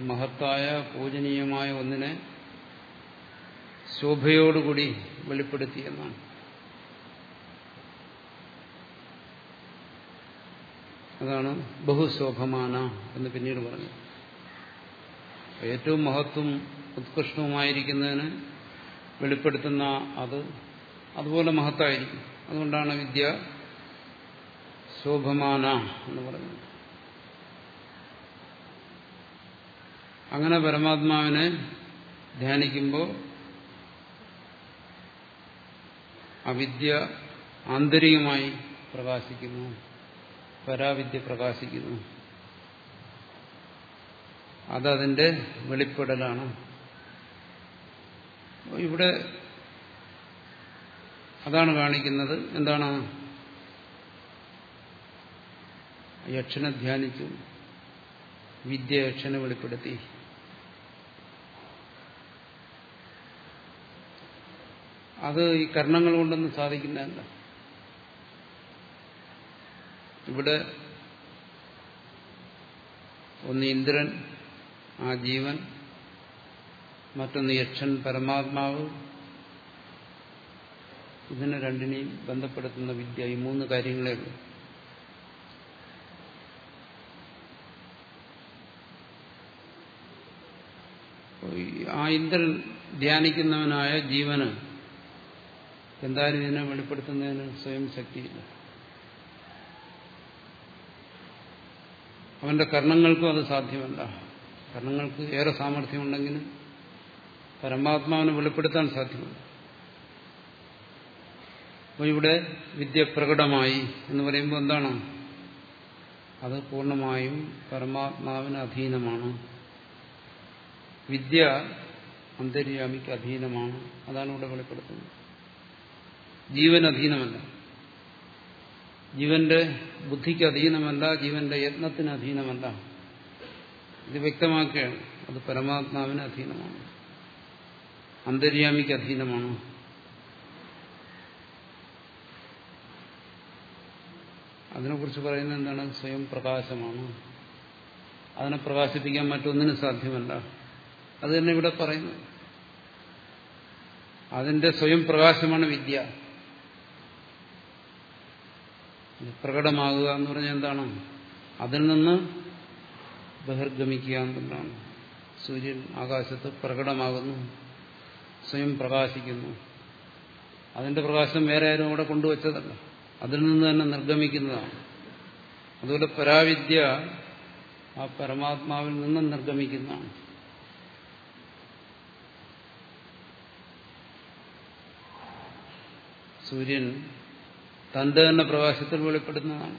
മഹത്തായ പൂജനീയമായ ഒന്നിനെ ശോഭയോടുകൂടി വെളിപ്പെടുത്തി എന്നാണ്. അതാണ് ബഹുശോഭമാന എന്ന് പിന്നീട് പറഞ്ഞു ഏറ്റവും മഹത്വം ഉത്കൃഷ്ടവുമായിരിക്കുന്നതിന് വെളിപ്പെടുത്തുന്ന അത് അതുപോലെ മഹത്തായിരിക്കും. അതുകൊണ്ടാണ് വിദ്യ ശോഭമാന എന്ന് പറയുന്നത്. അങ്ങനെ പരമാത്മാവിനെ ധ്യാനിക്കുമ്പോൾ അവിദ്യ ആന്തരികമായി പ്രകാശിക്കുന്നു പരാവിദ്യ പ്രകാശിക്കുന്നു. അതതിന്റെ വെളിപ്പെടലാണ്. ഇവിടെ അതാണ് കാണിക്കുന്നത്. എന്താണ്? യക്ഷനെ ധ്യാനിച്ചു. വിദ്യ യക്ഷനെ വെളിപ്പെടുത്തി. അത് ഈ കർണങ്ങൾ കൊണ്ടൊന്നും സാധിക്കുന്നതല്ല ഇവിടെ ഒന്ന് ഇന്ദ്രൻ ആ ജീവൻ മറ്റൊന്ന് യക്ഷൻ പരമാത്മാവ്. ഇതിനെ രണ്ടിനെയും ബന്ധപ്പെടുത്തുന്ന വിദ്യ ഈ മൂന്ന് കാര്യങ്ങളേ ഉള്ളൂ. ആ ഇന്ദ്രൻ ധ്യാനിക്കുന്നവനായ ജീവന് എന്തായാലും ഇതിനെ വെളിപ്പെടുത്തുന്നതിന് സ്വയം ശക്തിയില്ല. അവന്റെ കർണങ്ങൾക്കും അത് സാധ്യമല്ല. കർണങ്ങൾക്ക് ഏറെ സാമർഥ്യമുണ്ടെങ്കിലും പരമാത്മാവിനെ വെളിപ്പെടുത്താൻ സാധ്യമല്ല അപ്പോൾ ഇവിടെ വിദ്യ പ്രകടമായി എന്ന് പറയുമ്പോൾ എന്താണ്? അത് പൂർണമായും പരമാത്മാവിന് അധീനമാണ്. വിദ്യ അന്തര്യാമിക്ക് അധീനമാണ്. അതാണ് ഇവിടെ വെളിപ്പെടുത്തുന്നത്. ജീവൻ അധീനമല്ല. ജീവന്റെ ബുദ്ധിക്ക് അധീനമല്ല ജീവന്റെ യത്നത്തിന് അധീനമല്ല. ഇത് വ്യക്തമാക്കുകയാണ്. അത് പരമാത്മാവിന് അധീനമാണ്. അന്തര്യാമിക്ക് അധീനമാണ്? അതിനെക്കുറിച്ച് പറയുന്നത് എന്താണ്? സ്വയം പ്രകാശമാണ്? അതിനെ പ്രകാശിപ്പിക്കാൻ മറ്റൊന്നിനും സാധ്യമല്ല. അത് തന്നെ ഇവിടെ പറയുന്നു അതിന്റെ സ്വയം പ്രകാശമാണ് വിദ്യ. പ്രകടമാകുക എന്ന് പറഞ്ഞാൽ എന്താണ്? അതിൽ നിന്ന് ബഹിർഗമിക്കുക എന്നുള്ളതാണ്. സൂര്യൻ ആകാശത്ത് പ്രകടമാകുന്നു. സ്വയം പ്രകാശിക്കുന്നു. അതിന്റെ പ്രകാശം വേറെ ആരും അവിടെ കൊണ്ടുവച്ചതല്ല. അതിൽ നിന്ന് തന്നെ നിർഗമിക്കുന്നതാണ്. അതുപോലെ പരാവിദ്യ ആ പരമാത്മാവിൽ നിന്ന് നിർഗമിക്കുന്നതാണ്. സൂര്യൻ തന്റെ തന്നെ പ്രകാശത്തിൽ വെളിപ്പെടുന്നതാണ്.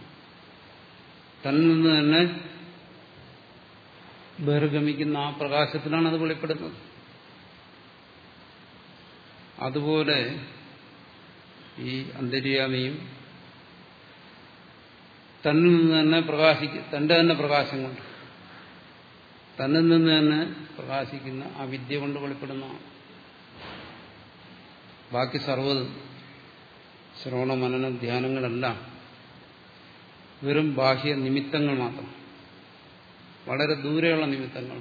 തന്നിൽ നിന്ന് തന്നെ ബഹിർഗമിക്കുന്ന ആ പ്രകാശത്തിലാണ് അത് വെളിപ്പെടുന്നത്. അതുപോലെ ഈ അന്തര്യാമിയും തന്നിൽ നിന്ന് തന്നെ പ്രകാശിക്കും തന്റെ തന്നെ പ്രകാശം കൊണ്ട് തന്നിൽ നിന്ന് തന്നെ പ്രകാശിക്കുന്ന ആ വിദ്യ കൊണ്ട് വെളിപ്പെടുന്നതാണ് ബാക്കി സർവതും ശ്രവണ മനന ധ്യാനങ്ങളെല്ലാം വെറും ബാഹ്യ നിമിത്തങ്ങൾ മാത്രം വളരെ ദൂരെയുള്ള നിമിത്തങ്ങൾ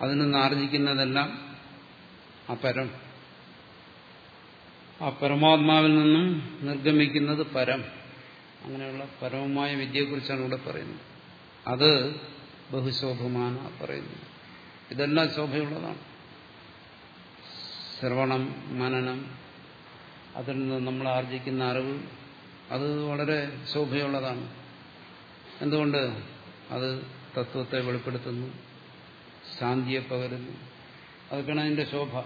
അതിൽ നിന്ന് ആർജിക്കുന്നതെല്ലാം അപരം. ആ പരമാത്മാവിൽ നിന്നും നിർഗമിക്കുന്നത് പരം. അങ്ങനെയുള്ള പരമമായ വിദ്യയെക്കുറിച്ചാണ് ഇവിടെ പറയുന്നത്. അത് ബഹുശോഭമാന പറയുന്നത്. ഇതെല്ലാം ശോഭയുള്ളതാണ്. ശ്രവണം മനനം അതിൽ നിന്ന് നമ്മൾ ആർജിക്കുന്ന അറിവ് അത് വളരെ ശോഭയുള്ളതാണ്. എന്തുകൊണ്ട്? അത് തത്വത്തെ വെളിപ്പെടുത്തുന്നു. ശാന്തിയെ പകരുന്നു. അതൊക്കെയാണ് അതിന്റെ ശോഭ.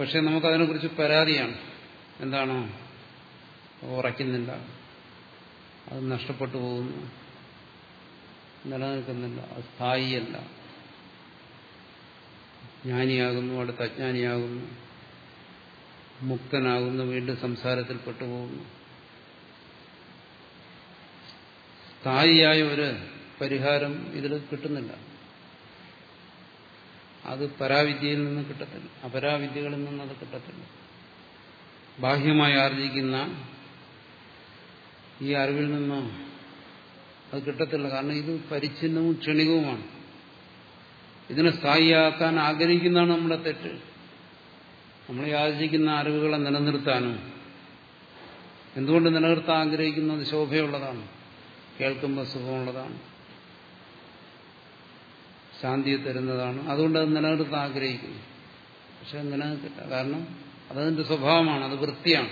പക്ഷെ നമുക്കതിനെക്കുറിച്ച് പരാതിയാണ്. എന്താണ്? ഉറയ്ക്കുന്നില്ല. അത് നഷ്ടപ്പെട്ടു പോകുന്നു. നിലനിൽക്കുന്നില്ല. അത് സ്ഥായിയല്ല. ജ്ഞാനിയാകുന്നു അടുത്ത അജ്ഞാനിയാകുന്നു. മുക്തനാകുന്നു വീണ്ടും സംസാരത്തിൽ പെട്ടുപോകുന്നു. സ്ഥായിയായ ഒരു പരിഹാരം ഇതിൽ കിട്ടുന്നില്ല. അത് പരാവിദ്യയിൽ നിന്ന് കിട്ടത്തില്ല. അപരാവിദ്യകളിൽ നിന്ന് അത് കിട്ടത്തില്ല. ബാഹ്യമായി ആർജിക്കുന്ന ഈ അറിവിൽ നിന്ന് അത് കിട്ടത്തില്ല. കാരണം ഇത് പരിച്ഛിന്നവും ക്ഷണികവുമാണ്. ഇതിനെ സ്ഥായിയാക്കാൻ ആഗ്രഹിക്കുന്നതാണ് നമ്മുടെ തെറ്റ്. നമ്മൾ യാചിക്കുന്ന അറിവുകളെ നിലനിർത്താനും എന്തുകൊണ്ട് നിലനിർത്താൻ ആഗ്രഹിക്കുന്നത് ശോഭയുള്ളതാണ്. കേൾക്കുമ്പോൾ സുഖമുള്ളതാണ്. ശാന്തിയെ തരുന്നതാണ്. അതുകൊണ്ട് അത് നിലനിർത്താൻ ആഗ്രഹിക്കുന്നു. പക്ഷെ നിലനിർത്തില്ല. കാരണം അതതിന്റെ സ്വഭാവമാണ്. അത് വൃത്തിയാണ്.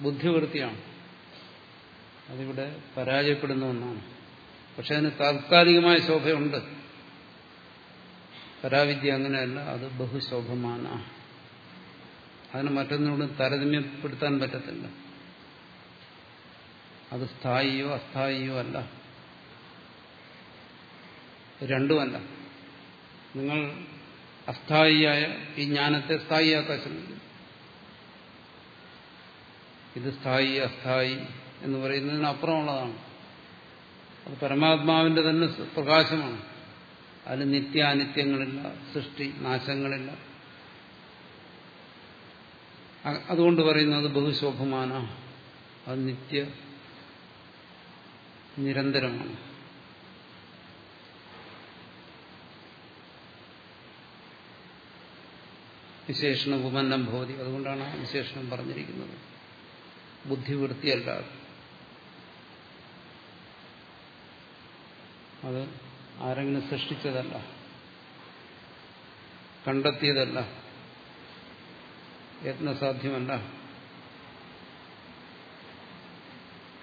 ബുദ്ധിവൃത്തിയാണ്. അതിവിടെ പരാജയപ്പെടുന്ന ഒന്നാണ്. പക്ഷെ അതിന് താൽക്കാലികമായ ശോഭയുണ്ട്. പരാവിദ്യ അങ്ങനെയല്ല. അത് ബഹുശോഭമാണ്. അതിന് മറ്റൊന്നിനോട് താരതമ്യപ്പെടുത്താൻ പറ്റത്തില്ല. അത് സ്ഥായിയോ അസ്ഥായിയോ അല്ല. രണ്ടുമല്ല. നിങ്ങൾ അസ്ഥായിയായ ഈ ജ്ഞാനത്തെ സ്ഥായിയാക്കാൻ ശ്രമിക്കും. ഇത് സ്ഥായി അസ്ഥായി എന്ന് പറയുന്നതിന് അപ്പുറമുള്ളതാണ് അത് പരമാത്മാവിന്റെ തന്നെ പ്രകാശമാണ്. അതിൽ നിത്യാനിത്യങ്ങളില്ല സൃഷ്ടി നാശങ്ങളില്ല. അതുകൊണ്ട് പറയുന്നത് ബഹുശോഭമാന. അത് നിത്യ നിരന്തരമാണ്. വിശേഷണ ഉപമന്നം ഭവതി. അതുകൊണ്ടാണ് വിശേഷണം പറഞ്ഞിരിക്കുന്നത്. ബുദ്ധിവൃത്തിയല്ലാതെ അത്. ആരെങ്കിലും സൃഷ്ടിച്ചതല്ല. കണ്ടെത്തിയതല്ല. യത്നസാധ്യമല്ല.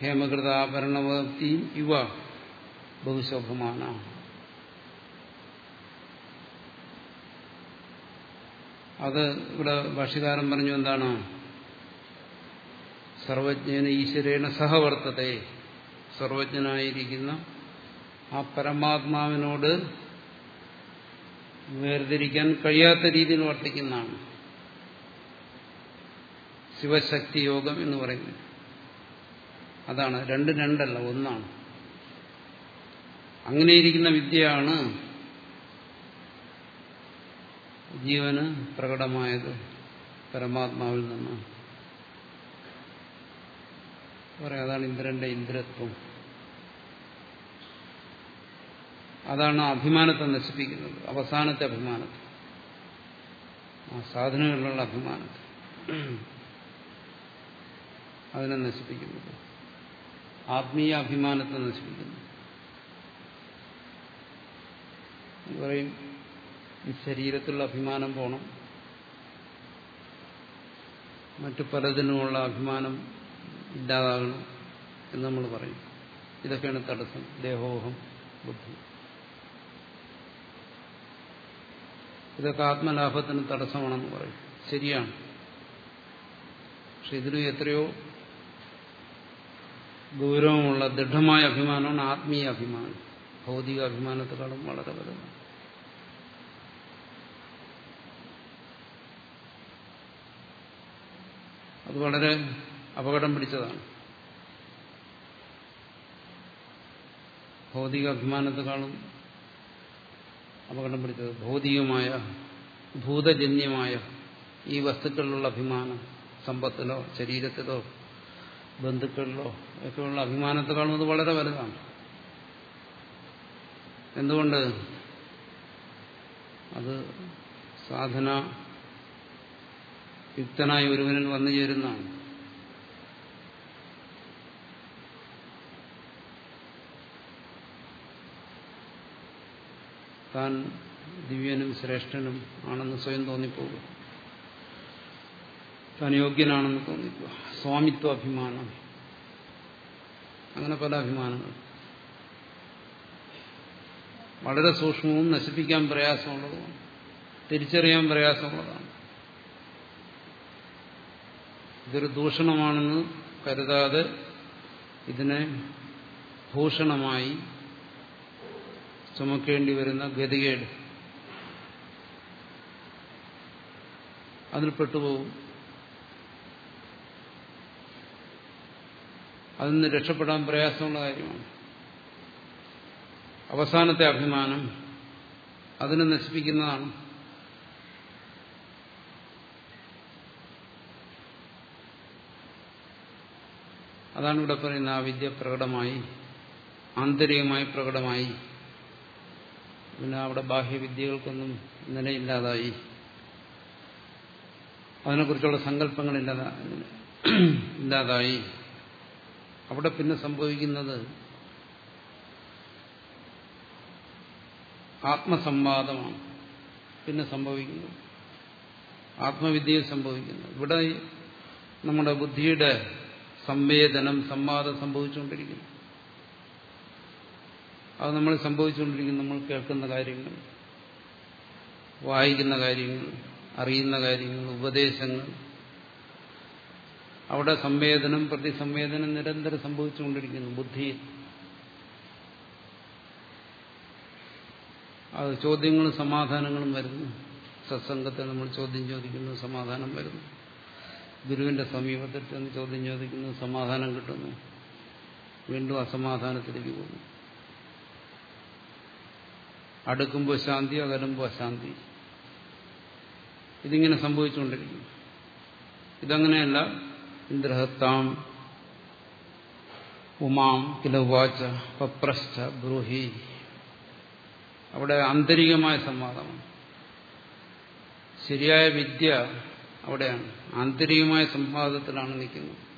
ഹേമകൃതാഭരണവതിയും യുവ ബഹുശോഭമാന. അത് ഇവിടെ ഭാഷകാരൻ പറഞ്ഞു എന്താണ്? സർവജ്ഞന ഈശ്വരേണ സഹവർത്തത്തെ സർവജ്ഞനായിരിക്കുന്ന ആ പരമാത്മാവിനോട് വേർതിരിക്കാൻ കഴിയാത്ത രീതിയിൽ വർത്തിക്കുന്നതാണ്. ശിവശക്തി യോഗം എന്ന് പറയുന്നത്. അതാണ്. രണ്ട് രണ്ടല്ല ഒന്നാണ്. അങ്ങനെയിരിക്കുന്ന വിദ്യയാണ് ജീവന് പ്രകടമായത് പരമാത്മാവിൽ നിന്ന്. പറയാം അതാണ് ഇന്ദ്രന്റെ ഇന്ദ്രത്വം. അതാണ് അഭിമാനത്തെ നശിപ്പിക്കുന്നത് അവസാനത്തെ അഭിമാനത്തെ. ആ സാധനങ്ങളിലുള്ള അഭിമാനത്തെ. അതിനെ നശിപ്പിക്കുന്നത്. ആത്മീയ അഭിമാനത്തെ നശിപ്പിക്കുന്നു. പറയും ഈ ശരീരത്തിലുള്ള അഭിമാനം പോണം. മറ്റു പലതിനുമുള്ള അഭിമാനം ഇല്ലാതാകണം എന്ന് നമ്മൾ പറയും. ഇതൊക്കെയാണ് തടസ്സം. ദേഹോഹം ബുദ്ധി. ഇതൊക്കെ ആത്മലാഭത്തിന് തടസ്സമാണെന്ന് പറയും. ശരിയാണ്. പക്ഷെ ഇതിനും എത്രയോ ഗൗരവമുള്ള ദൃഢമായ അഭിമാനമാണ് ആത്മീയ അഭിമാനം. ഭൗതിക അഭിമാനത്തെക്കാളും വളരെ വലുതാണ്. അത് വളരെ അപകടം പിടിച്ചതാണ്. ഭൗതിക അഭിമാനത്തെക്കാളും അപകടം പിടിച്ചത് ഭൗതികമായ ഭൂതജന്യമായ ഈ വസ്തുക്കളിലുള്ള അഭിമാനം സമ്പത്തിലോ ശരീരത്തിലോ ബന്ധുക്കളിലോ ഒക്കെയുള്ള അഭിമാനത്തെക്കാളും അത് വളരെ വലുതാണ്. എന്തുകൊണ്ട്? അത് സാധന യുക്തനായ ഒരുവനിൽ വന്നു ചേരുന്നതാണ്. താൻ ദിവ്യനും ശ്രേഷ്ഠനും ആണെന്ന് സ്വയം തോന്നിപ്പോകുക താൻ യോഗ്യനാണെന്ന് തോന്നിക്കുക സ്വാമിത്വ അഭിമാനം. അങ്ങനെ പല അഭിമാനങ്ങൾ. വളരെ സൂക്ഷ്മവും നശിപ്പിക്കാൻ പ്രയാസമുള്ളതുമാണ് തിരിച്ചറിയാൻ പ്രയാസമുള്ളതാണ്. ഇതൊരു ദൂഷണമാണെന്ന് കരുതാതെ ഇതിനെ ഭൂഷണമായി ചുമക്കേണ്ടി വരുന്ന ഗതികേട്. അതിൽ പെട്ടുപോകും. അതിൽ നിന്ന് രക്ഷപ്പെടാൻ പ്രയാസമുള്ള കാര്യമാണ്. അവസാനത്തെ അഭിമാനം അതിനെ നശിപ്പിക്കുന്നതാണ്. അതാണ് ഇവിടെ പറയുന്ന ആ വിദ്യ പ്രകടമായി ആന്തരികമായി പ്രകടമായി. പിന്നെ അവിടെ ബാഹ്യവിദ്യകൾക്കൊന്നും നിലയില്ലാതായി. അതിനെക്കുറിച്ചുള്ള സങ്കല്പങ്ങളില്ലാതെ ഇല്ലാതായി. അവിടെ പിന്നെ സംഭവിക്കുന്നത് ആത്മസംവാദമാണ്. പിന്നെ സംഭവിക്കുന്നത്. ആത്മവിദ്യയിൽ സംഭവിക്കുന്നത്. ഇവിടെ നമ്മുടെ ബുദ്ധിയുടെ സംവേദനം സംവാദം സംഭവിച്ചുകൊണ്ടിരിക്കുന്നു. അത് നമ്മൾ സംഭവിച്ചുകൊണ്ടിരിക്കുന്നു നമ്മൾ കേൾക്കുന്ന കാര്യങ്ങൾ വായിക്കുന്ന കാര്യങ്ങൾ അറിയുന്ന കാര്യങ്ങൾ ഉപദേശങ്ങൾ. അവിടെ സംവേദനം പ്രതിസംവേദനം നിരന്തരം സംഭവിച്ചുകൊണ്ടിരിക്കുന്നു ബുദ്ധി. അത് ചോദ്യങ്ങളും സമാധാനങ്ങളും വരുന്നു. സത്സംഗത്തിൽ നമ്മൾ ചോദ്യം ചോദിക്കുന്നു സമാധാനം വരുന്നു. ഗുരുവിന്റെ സമീപത്തിൽ ചെന്ന് ചോദ്യം ചോദിക്കുന്നു സമാധാനം കിട്ടുന്നു. വീണ്ടും അസമാധാനത്തിലേക്ക് പോകുന്നു. അടുക്കുമ്പോൾ ശാന്തി അകലുമ്പോൾ അശാന്തി. ഇതിങ്ങനെ സംഭവിച്ചുകൊണ്ടിരിക്കുന്നു. ഇതങ്ങനെയല്ല. ഇന്ദ്രഹത്താം ഉമാം കിലവാച്ച പപ്രസ്ഥ ബ്രൂഹി. അവിടെ ആന്തരികമായ സംവാദമാണ്. ശരിയായ വിദ്യ അവിടെയാണ്. ആന്തരികമായ സംവാദത്തിലാണ് നിൽക്കുന്നത്.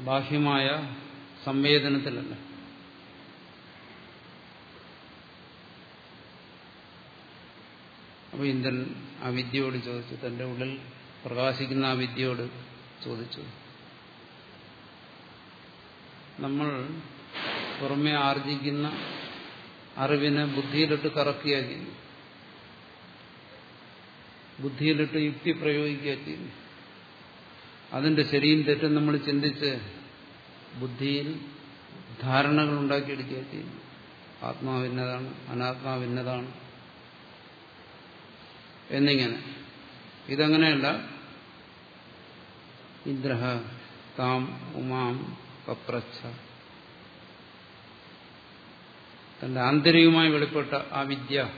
ബാഹ്യമായ സംവേദനത്തിലല്ല. അപ്പൊ ഇന്ദ്രൻ ആ വിദ്യയോട് ചോദിച്ചു തന്റെ ഉള്ളിൽ പ്രകാശിക്കുന്ന ആ വിദ്യയോട് ചോദിച്ചു. നമ്മൾ പുറമെ ആർജിക്കുന്ന അറിവിനെ ബുദ്ധിയിലിട്ട് കറക്കുക ചെയ്യുന്നു ബുദ്ധിയിലിട്ട് യുക്തി പ്രയോഗിക്കുക ചെയ്യുന്നു അതിന്റെ ശരിയും തെറ്റും നമ്മൾ ചിന്തിച്ച് ബുദ്ധിയിൽ ധാരണകൾ ഉണ്ടാക്കിയെടുക്കുക ചെയ്യുന്നു ആത്മാവിന്നതാണ് അനാത്മാവിന്നതാണ്. എന്നിങ്ങനെ. ഇതങ്ങനെയല്ല. ഇന്ദ്രഹ താം ഉമാം പപ്രച്ഛ. തന്റെ ആന്തരികമായി വെളിപ്പെട്ട ആ വിദ്യ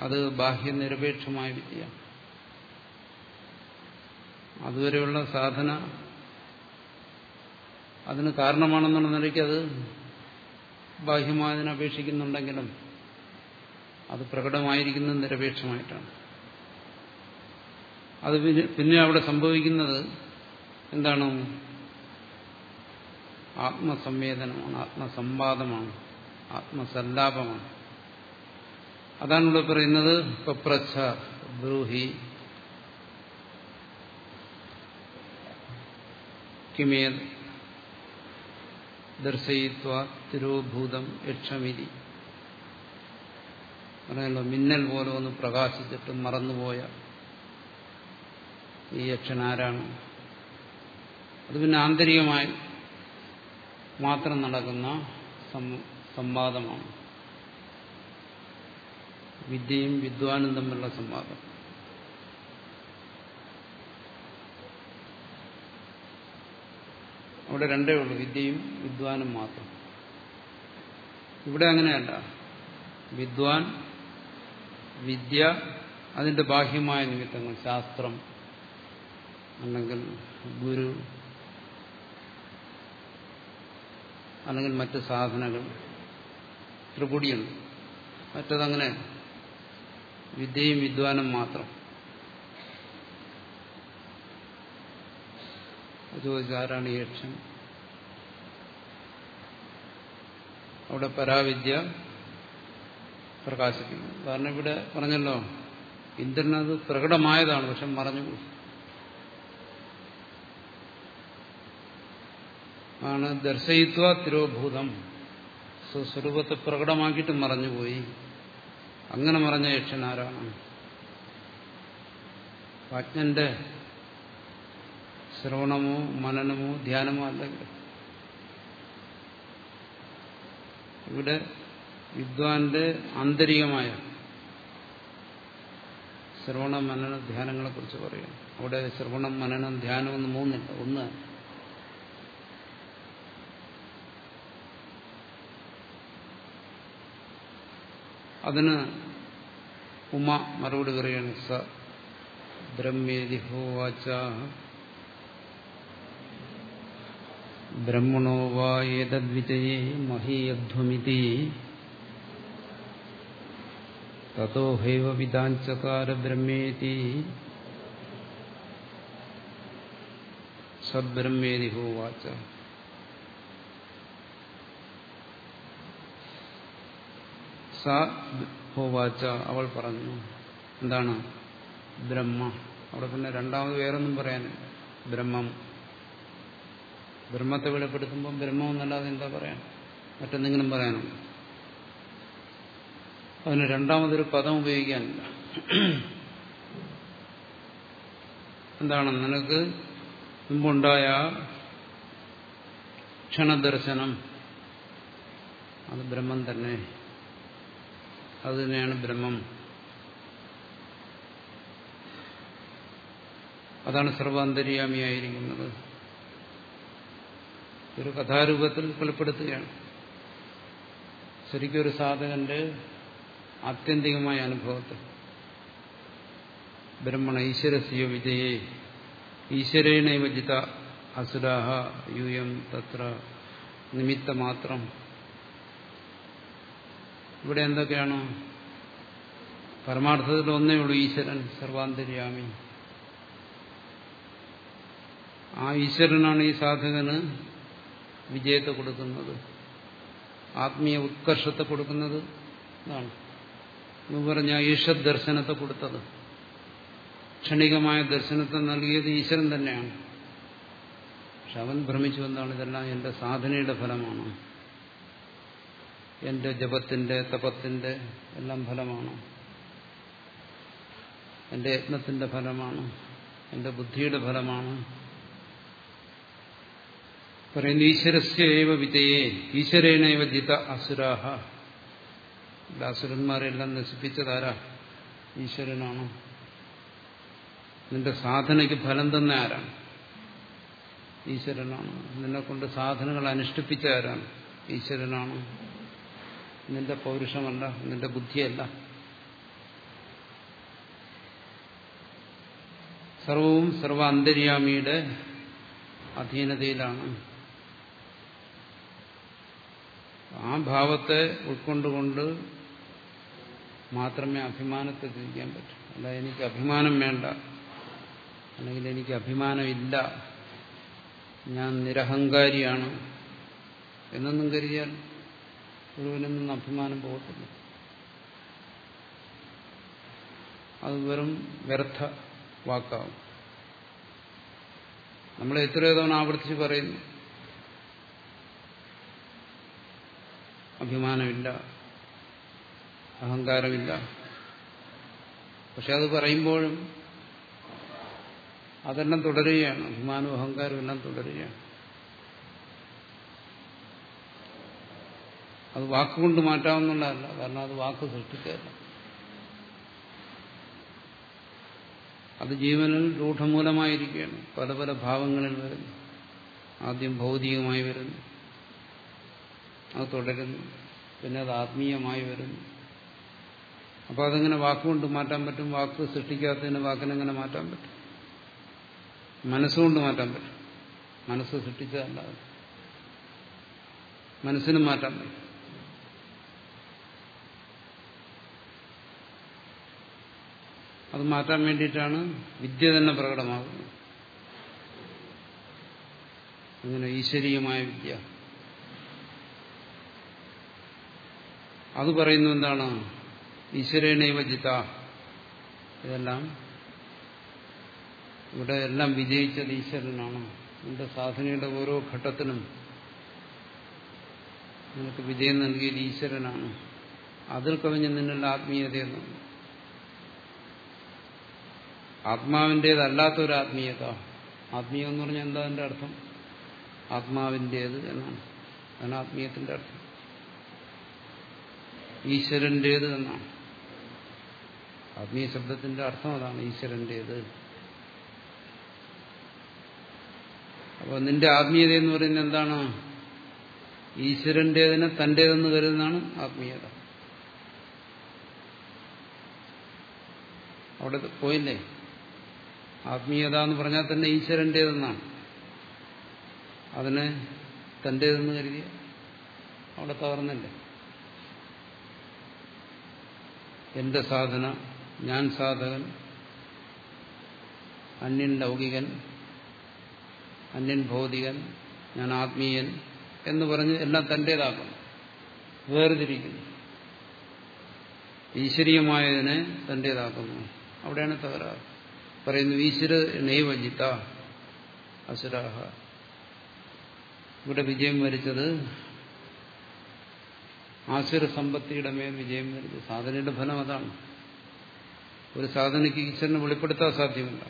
അത് ബാഹ്യനിരപേക്ഷമായ വിദ്യ അതുവരെയുള്ള സാധന അതിന് കാരണമാണെന്നുള്ള നിലയ്ക്ക് അത് ബാഹ്യമായതിനെ അപേക്ഷിക്കുന്നുണ്ടെങ്കിലും അത് പ്രകടമായിരിക്കുന്നത് നിരപേക്ഷമായിട്ടാണ്. അത് പിന്നെ അവിടെ സംഭവിക്കുന്നത് എന്താണ്? ആത്മസംവേദനമാണ് ആത്മസംവാദമാണ് ആത്മസല്ലാപമാണ്. അതാണ് ഇവിടെ പറയുന്നത് പപ്രച്ഛ ബ്രൂഹി. കിമേൽ ദർശയിത്വ തിരുഭൂതം യക്ഷമിതി. പറയല്ലോ മിന്നൽ പോലെ ഒന്ന് പ്രകാശിച്ചിട്ട് മറന്നുപോയ ഈ യക്ഷൻ ആരാണ് അത് പിന്നെ ആന്തരികമായി മാത്രം നടക്കുന്ന സംവാദമാണ്. വിദ്യയും വിദ്വാനും തമ്മിലുള്ള സംവാദം. അവിടെ രണ്ടേ ഉള്ളൂ വിദ്യയും വിദ്വാനും മാത്രം. ഇവിടെ അങ്ങനെയല്ല. വിദ്വാൻ വിദ്യ അതിന്റെ ബാഹ്യമായ നിമിത്തങ്ങൾ ശാസ്ത്രം അല്ലെങ്കിൽ ഗുരു അല്ലെങ്കിൽ മറ്റ് സാധനകൾ ത്രിപുടിയുണ്ട് മറ്റതങ്ങനെ വിദ്യയും വിദ്വാനും മാത്രം. ചോദിച്ചാരാണ് യക്ഷൻ അവിടെ പരാവിദ്യ പ്രകാശിക്കുന്നു. കാരണം ഇവിടെ പറഞ്ഞല്ലോ ഇന്ദ്രനത് പ്രകടമായതാണ് പക്ഷെ മറഞ്ഞു ആണ് ദർശയിത്വ തിരോഭൂതം. സ്വസ്വരൂപത്തെ പ്രകടമാക്കിയിട്ട് മറഞ്ഞുപോയി അങ്ങനെ മറഞ്ഞ യക്ഷൻ ആരാണ് അജ്ഞന്റെ ശ്രവണമോ മനനമോ ധ്യാനമോ അല്ലെങ്കിൽ ഇവിടെ വിദ്വാന്റെ ആന്തരികമായ ശ്രവണ മനന ധ്യാനങ്ങളെ കുറിച്ച് പറയാം അവിടെ ശ്രവണം മനനം ധ്യാനം എന്ന് മൂന്നില്ല. ഒന്ന് അതിന് ഉമ മറുപടി പറയാണ് സ ബ്രഹ്മേതി ഹോവാച്ച ബ്രഹ്മണോ വാ ഏതദ്വിജയേ മഹീയധ്വമിതി തതോ ഹൈവ വിദാഞ്ചകാര ബ്രഹ്മേതി സബ്രഹ്മേതി ഹോവാച്ച സ അവൾ പറഞ്ഞു. എന്താണ്? ബ്രഹ്മ. അവിടെ പിന്നെ രണ്ടാമത് വേറൊന്നും പറയാനില്ല ബ്രഹ്മം. ബ്രഹ്മത്തെ വെളിപ്പെടുത്തുമ്പോൾ ബ്രഹ്മം എന്നല്ലാതെ എന്താ പറയാൻ? മറ്റെന്തെങ്കിലും പറയാനുണ്ട് അതിന് രണ്ടാമതൊരു പദം ഉപയോഗിക്കാനില്ല. എന്താണ്? നിനക്ക് മുമ്പുണ്ടായ ക്ഷണദർശനം. അത് ബ്രഹ്മം തന്നെ. അത് തന്നെയാണ് ബ്രഹ്മം. അതാണ് സർവാന്തര്യാമിയായിരിക്കുന്നത്. ഒരു കഥാരൂപത്തിൽ കൊലപ്പെടുത്തുകയാണ്. ശരിക്കും ഒരു സാധകന്റെ ആത്യന്തികമായ അനുഭവത്തിൽ. ബ്രഹ്മണ ഈശ്വരസ്യ വിജയെ ഈശ്വരേണ വിജിത അസുരാഹ യൂയം തത്ര നിമിത്തമാത്രം ഇവിടെ എന്തൊക്കെയാണ്? പരമാർത്ഥത്തിൽ ഒന്നേ ഉള്ളൂ ഈശ്വരൻ സർവാന്തര്യാമി. ആ ഈശ്വരനാണ് ഈ സാധകന് വിജയത്തെ കൊടുക്കുന്നത്. ആത്മീയ ഉത്കർഷത്തെ കൊടുക്കുന്നത്. ഇതാണ്. എന്ന് പറഞ്ഞ ഈശ്വർ ദർശനത്തെ കൊടുത്തത്. ക്ഷണികമായ ദർശനത്തെ നൽകിയത് ഈശ്വരൻ തന്നെയാണ്. പക്ഷെ അവൻ ഭ്രമിച്ചു എന്താണ് ഇതെല്ലാം എന്റെ സാധനയുടെ ഫലമാണ്. എന്റെ ജപത്തിന്റെ തപത്തിന്റെ എല്ലാം ഫലമാണ്. എന്റെ യത്നത്തിന്റെ ഫലമാണ്. എന്റെ ബുദ്ധിയുടെ ഫലമാണ്. പറയുന്നു ഈശ്വരസ്യവ വിജയെ ഈശ്വരേണൈവ ജിത അസുരാഹ. അസുരന്മാരെല്ലാം നശിപ്പിച്ചതാരാ? ഈശ്വരനാണ്. നിന്റെ സാധനയ്ക്ക് ഫലം തന്ന ആരാണ് ഈശ്വരനാണ്. നിന്നെ കൊണ്ട് സാധനങ്ങൾ അനുഷ്ഠിപ്പിച്ച ആരാണ്? ഈശ്വരനാണ്. നിന്റെ പൗരുഷമല്ല നിന്റെ ബുദ്ധിയല്ല. സർവവും സർവ അന്തര്യാമിയുടെ അധീനതയിലാണ്. ആ ഭാവത്തെ ഉൾക്കൊണ്ടുകൊണ്ട് മാത്രമേ അഭിമാനത്തെ തിരിക്കാൻ പറ്റൂ. അല്ല എനിക്ക് അഭിമാനം വേണ്ട അല്ലെങ്കിൽ എനിക്ക് അഭിമാനമില്ല ഞാൻ നിരഹങ്കാരിയാണ് എന്നൊന്നും കരുതിയാൽ ഒരുവനൊന്നും അഭിമാനം പോകത്തില്ല. അത് വെറും വ്യർത്ഥ വാക്കാവും. നമ്മൾ എത്രയോ തവണ ആവർത്തിച്ച് പറയുന്നു. അഭിമാനമില്ല അഹങ്കാരമില്ല. പക്ഷെ അത് പറയുമ്പോഴും അതെല്ലാം തുടരുകയാണ്. അഭിമാനവും അഹങ്കാരവും എല്ലാം തുടരുകയാണ്. അത് വാക്കുകൊണ്ട് മാറ്റാവുന്നതല്ല കാരണം അത് വാക്ക് സൃഷ്ടിക്കുകയല്ല. അത് ജീവനിൽ രൂഢമൂലമായിരിക്കുകയാണ്. പല പല ഭാവങ്ങളിൽ വരുന്നു. ആദ്യം ഭൗതികമായി വരുന്നു. അത് തുടരുന്നു. പിന്നെ അത് ആത്മീയമായി വരുന്നു. അപ്പൊ അതെങ്ങനെ വാക്കുകൊണ്ട് മാറ്റാൻ പറ്റും? വാക്ക് സൃഷ്ടിക്കാത്തതിന് വാക്കിനെങ്ങനെ മാറ്റാൻ പറ്റും? മനസ്സുകൊണ്ട് മാറ്റാൻ പറ്റും. മനസ്സ് സൃഷ്ടിച്ചതല്ല മനസ്സിനും മാറ്റാൻ പറ്റും. അത് മാറ്റാൻ വേണ്ടിയിട്ടാണ് വിദ്യ തന്നെ പ്രകടമാകുന്നത്. അങ്ങനെ ഈശ്വരീയമായ വിദ്യ. അത് പറയുന്നു എന്താണ്? ഈശ്വരേണൈവ ജിത. ഇതെല്ലാം ഇവിടെ എല്ലാം വിജയിച്ചത് ഈശ്വരനാണ്. നിന്റെ സാധനയുടെ ഓരോ ഘട്ടത്തിനും നിനക്ക് വിജയം നൽകിയത് ഈശ്വരനാണ്. അതിൽ കവിഞ്ഞ് നിന്നുള്ള ആത്മീയതയെന്ന് ആത്മാവിന്റേതല്ലാത്തൊരു ആത്മീയത. ആത്മീയം എന്ന് പറഞ്ഞാൽ എന്താ അതിന്റെ അർത്ഥം? ആത്മാവിന്റേത് എന്നാണ്. അതാണ് ആത്മീയത്തിന്റെ അർത്ഥം. ഈശ്വരന്റേത് എന്നാണ്. ആത്മീയ ശബ്ദത്തിന്റെ അർത്ഥം അതാണ് ഈശ്വരന്റേത്. അപ്പോൾ നിന്റെ ആത്മീയത എന്ന് പറയുന്നത് എന്താണ്? ഈശ്വരന്റേതിനെ തന്റേതെന്ന് കരുതുന്നതാണ് ആത്മീയത. അവിടെ പോയില്ലേ? ആത്മീയത എന്ന് പറഞ്ഞാൽ തന്നെ ഈശ്വരന്റെതെന്നാണ് അതിനെ തന്റെതെന്ന് കരുതിയ അവിടെ തകർന്നില്ല. എന്റെ സാധന ഞാൻ സാധകൻ അന്യൻ ലൗകികൻ അന്യൻ ഭൗതികൻ ഞാൻ ആത്മീയൻ എന്ന് പറഞ്ഞ് എല്ലാം തന്റേതാക്കണം വേർതിരിക്കുന്നു. ഈശ്വരീയമായതിനെ തന്റേതാക്കുന്നു അവിടെയാണ് തകരാറ്. പറയുന്നു ഈശ്വര നൈവജിത്ത അസുരാഹ. ഇവിടെ വിജയം വരിച്ചത് ആസുര സമ്പത്തിയുടെ മേൽ വിജയം വരുന്നത് സാധനയുടെ ഫലം അതാണ്. ഒരു സാധനയ്ക്ക് ഈശ്വരനെ വെളിപ്പെടുത്താൻ സാധ്യമല്ല.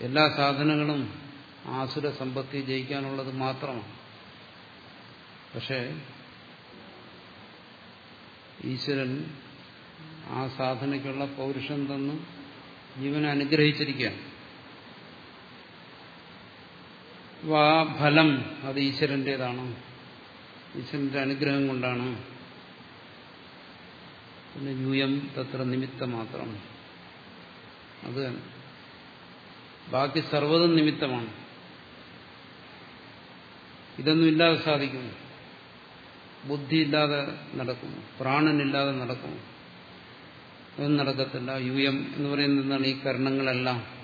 എല്ലാ സാധനങ്ങളും ആസുര സമ്പത്തി ജയിക്കാനുള്ളത് മാത്രമാണ്. പക്ഷേ ഈശ്വരൻ ആ സാധനയ്ക്കുള്ള പൗരുഷം തന്ന് ജീവനെ അനുഗ്രഹിച്ചിരിക്കുകയാണ് ഫലം അത് ഈശ്വരന്റെതാണ് ഈശ്വരന്റെ അനുഗ്രഹം കൊണ്ടാണ്. പിന്നെ യൂയം തത്ര നിമിത്തം മാത്രം. അത് ബാക്കി സർവതും നിമിത്തമാണ്. ഇതൊന്നും ഇല്ലാതെ സാധിക്കുന്നു. ബുദ്ധിയില്ലാതെ നടക്കുന്നു. പ്രാണനില്ലാതെ നടക്കുന്നു. അതൊന്നും നടക്കത്തില്ല യു എം എന്ന് പറയുന്നത് എന്താണ് ഈ കർണങ്ങളെല്ലാം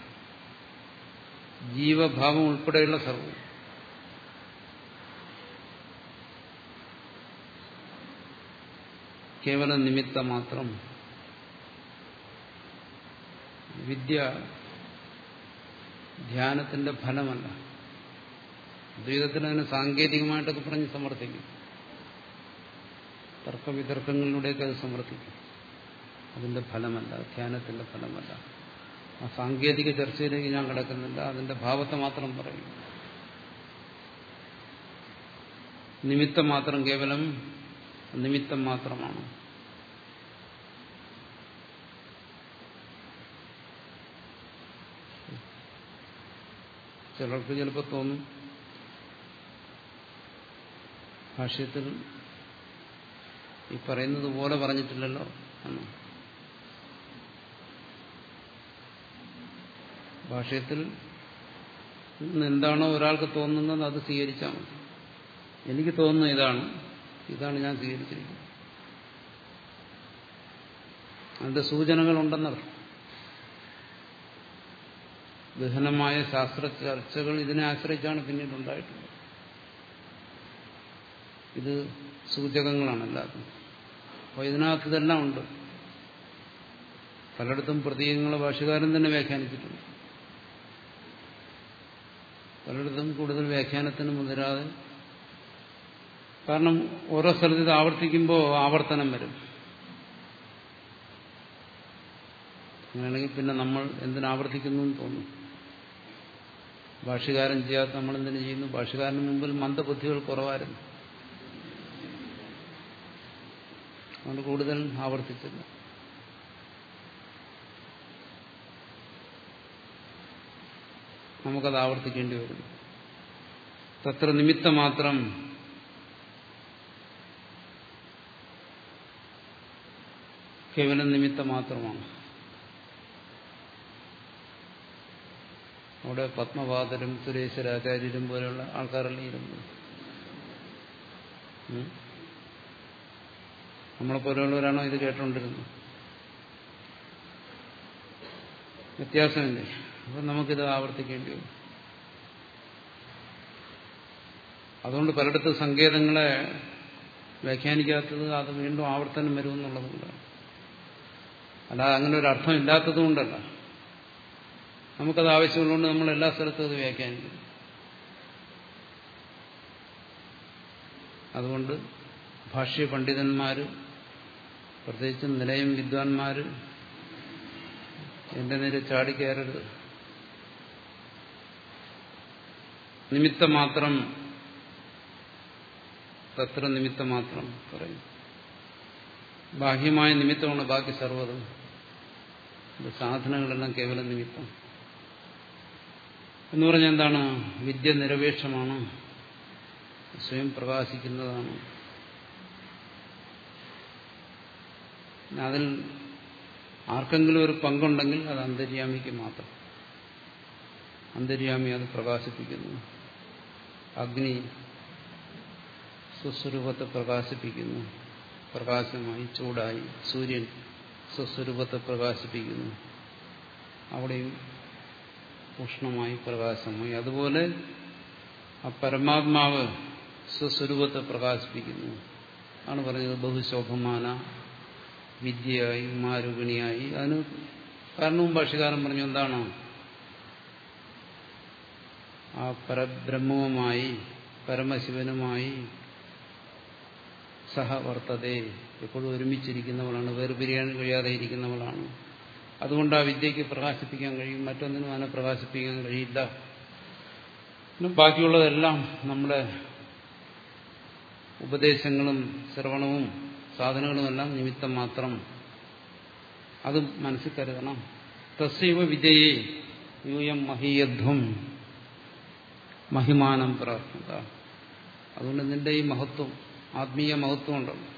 ജീവഭാവം ഉൾപ്പെടെയുള്ള സർവം കേവല നിമിത്ത മാത്രം വിദ്യ ധ്യാനത്തിന്റെ ഫലമല്ല. ദ്വൈതത്തിൽ അതിനെ സാങ്കേതികമായിട്ടൊക്കെ പറഞ്ഞ് സമർത്ഥിക്കും. തർക്കവിതർക്കങ്ങളിലൂടെയൊക്കെ അത് സമർത്ഥിക്കും. അതിന്റെ ഫലമല്ല ധ്യാനത്തിന്റെ ഫലമല്ല. ആ സാങ്കേതിക ചർച്ചയിലേക്ക് ഞാൻ കിടക്കുന്നില്ല അതിന്റെ ഭാവത്തെ മാത്രം പറയും. നിമിത്തം മാത്രം കേവലം നിമിത്തം മാത്രമാണ്. ചിലർക്ക് ചിലപ്പോൾ തോന്നും ഭാഷ്യത്തിൽ ഈ പറയുന്നത് പോലെ പറഞ്ഞിട്ടില്ലല്ലോ ഭാഷ്യത്തിൽ എന്താണോ ഒരാൾക്ക് തോന്നുന്നത് അത് സ്വീകരിച്ചാൽ മതി. എനിക്ക് തോന്നുന്ന ഇതാണ്. ഇതാണ് ഞാൻ സ്വീകരിച്ചിരിക്കുന്നത്. അതിന്റെ സൂചനകളുണ്ടെന്നർത്ഥം ഗഹനമായ ശാസ്ത്ര ചർച്ചകൾ ഇതിനെ ആശ്രയിച്ചാണ് പിന്നീട് ഉണ്ടായിട്ടുള്ളത്. ഇത് സൂചകങ്ങളാണ് എല്ലാത്തിനും അപ്പോൾ ഇതിനകത്ത് ഇതെല്ലാം ഉണ്ട്. പലയിടത്തും പ്രതീകങ്ങളെ ഭാഷകാരൻ തന്നെ വ്യാഖ്യാനിച്ചിട്ടുണ്ട്. പലയിടത്തും കൂടുതൽ വ്യാഖ്യാനത്തിന് മുതിരാതെ. കാരണം ഓരോ സ്ഥലത്ത് ഇത് ആവർത്തിക്കുമ്പോൾ ആവർത്തനം വരും. അങ്ങനെയാണെങ്കിൽ പിന്നെ നമ്മൾ എന്തിനാവർത്തിക്കുന്നു തോന്നും. ഭാഷകാരൻ ചെയ്യാത്ത നമ്മൾ എന്തിനു ചെയ്യുന്നു? ഭാഷകാരന് മുമ്പിൽ മന്ദബുദ്ധികൾ കുറവായിരുന്നു. അതുകൊണ്ട് കൂടുതൽ ആവർത്തിച്ചില്ല. നമുക്കത് ആവർത്തിക്കേണ്ടി വരുന്നു. തത്ര നിമിത്തം മാത്രം കേവലം നിമിത്തം മാത്രമാണ്. അവിടെ പത്മപാദരും സുരേശ്വരാചാര്യരും പോലെയുള്ള ആൾക്കാരെല്ലാം ഇരുന്നു നമ്മളെ പോലെയുള്ളവരാണോ ഇത് കേട്ടോണ്ടിരുന്നത്? വ്യത്യാസമില്ലേ. അപ്പം നമുക്കിത് ആവർത്തിക്കേണ്ടി വരും അതുകൊണ്ട് പലയിടത്ത് സങ്കേതങ്ങളെ വ്യാഖ്യാനിക്കാത്തത് അത് വീണ്ടും ആവർത്തനം വരുമെന്നുള്ളതുകൊണ്ടാണ്. അല്ലാതെ അങ്ങനെ ഒരു അർത്ഥം ഇല്ലാത്തതുകൊണ്ടല്ല നമുക്കത് ആവശ്യമുള്ളതുകൊണ്ട് നമ്മൾ എല്ലാ സ്ഥലത്തും അത് വ്യാഖ്യാനിക്കും അതുകൊണ്ട് ഭാഷ്യ പണ്ഡിതന്മാർ പ്രത്യേകിച്ചും നിലയം വിദ്വാൻമാർ എന്റെ നേരെ ചാടിക്കയറരുത് നിമിത്തം മാത്രം തത്ര നിമിത്തം മാത്രം പറയും. ബാഹ്യമായ നിമിത്തമാണ് ബാക്കി സർവതും. സാധനങ്ങളെല്ലാം കേവലം നിമിത്തം. എന്ന് പറഞ്ഞാൽ എന്താണ്? വിദ്യ നിരപേക്ഷമാണ്. സ്വയം പ്രകാശിക്കുന്നതാണ്. അതിൽ ആർക്കെങ്കിലും ഒരു പങ്കുണ്ടെങ്കിൽ അത് അന്തര്യാമിക്ക് മാത്രം. അന്തര്യാമി അത് പ്രകാശിപ്പിക്കുന്നു. അഗ്നി സ്വസ്വരൂപത്തെ പ്രകാശിപ്പിക്കുന്നു. പ്രകാശമായി ചൂടായി സൂര്യൻ സ്വസ്വരൂപത്തെ പ്രകാശിപ്പിക്കുന്നു. അവിടെയും ഉഷ്ണമായി പ്രകാശമായി. അതുപോലെ ആ പരമാത്മാവ് സ്വസ്വരൂപത്തെ പ്രകാശിപ്പിക്കുന്നു. ആണ് പറഞ്ഞത് ബഹുശോഭമാന വിദ്യയായി മാരുഗിണിയായി. അതിന് കാരണവും ഭാഷകാരം പറഞ്ഞു എന്താണ്? ആ പരബ്രഹ്മവുമായി പരമശിവനുമായി സഹവർത്തതേ എപ്പോഴും ഒരുമിച്ചിരിക്കുന്നവളാണ് വേർപിരിയാൻ കഴിയാതെ ഇരിക്കുന്നവളാണ്. അതുകൊണ്ട് ആ വിദ്യയ്ക്ക് പ്രകാശിപ്പിക്കാൻ കഴിയും മറ്റൊന്നിനും അതിനെ പ്രകാശിപ്പിക്കാൻ കഴിയില്ല. ബാക്കിയുള്ളതെല്ലാം നമ്മുടെ ഉപദേശങ്ങളും ശ്രവണവും സാധനങ്ങളുമെല്ലാം നിമിത്തം മാത്രം. അത് മനസ്സിൽ കരുതണം. തസ്സൈവ വിജയെ യൂയം മഹീയധ്വം. മഹിമാനം പ്രാർത്ഥന അതുകൊണ്ട് നിന്റെ ഈ മഹത്വം ആത്മീയ മഹത്വം ഉണ്ടല്ലോ.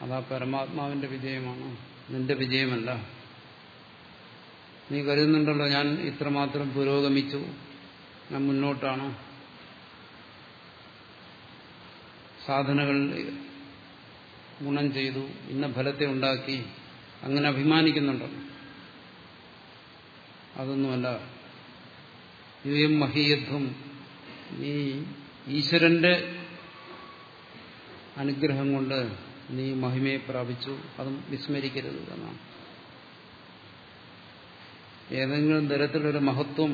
അതാ പരമാത്മാവിന്റെ വിജയമാണ്. നിന്റെ വിജയമല്ല. നീ കരുതുന്നുണ്ടല്ലോ ഞാൻ ഇത്രമാത്രം പുരോഗമിച്ചു. ഞാൻ മുന്നോട്ടാണ്. സാധനകൾ ഗുണം ചെയ്തു ഇന്ന ഫലത്തെ ഉണ്ടാക്കി. അങ്ങനെ അഭിമാനിക്കുന്നുണ്ടല്ലോ. അതൊന്നുമല്ല. യുയം മഹീയത്വം. നീ ഈശ്വരന്റെ അനുഗ്രഹം കൊണ്ട് നീ മഹിമയെ പ്രാപിച്ചു. അതും വിസ്മരിക്കരുത് എന്നാണ്. ഏതെങ്കിലും തരത്തിലൊരു മഹത്വം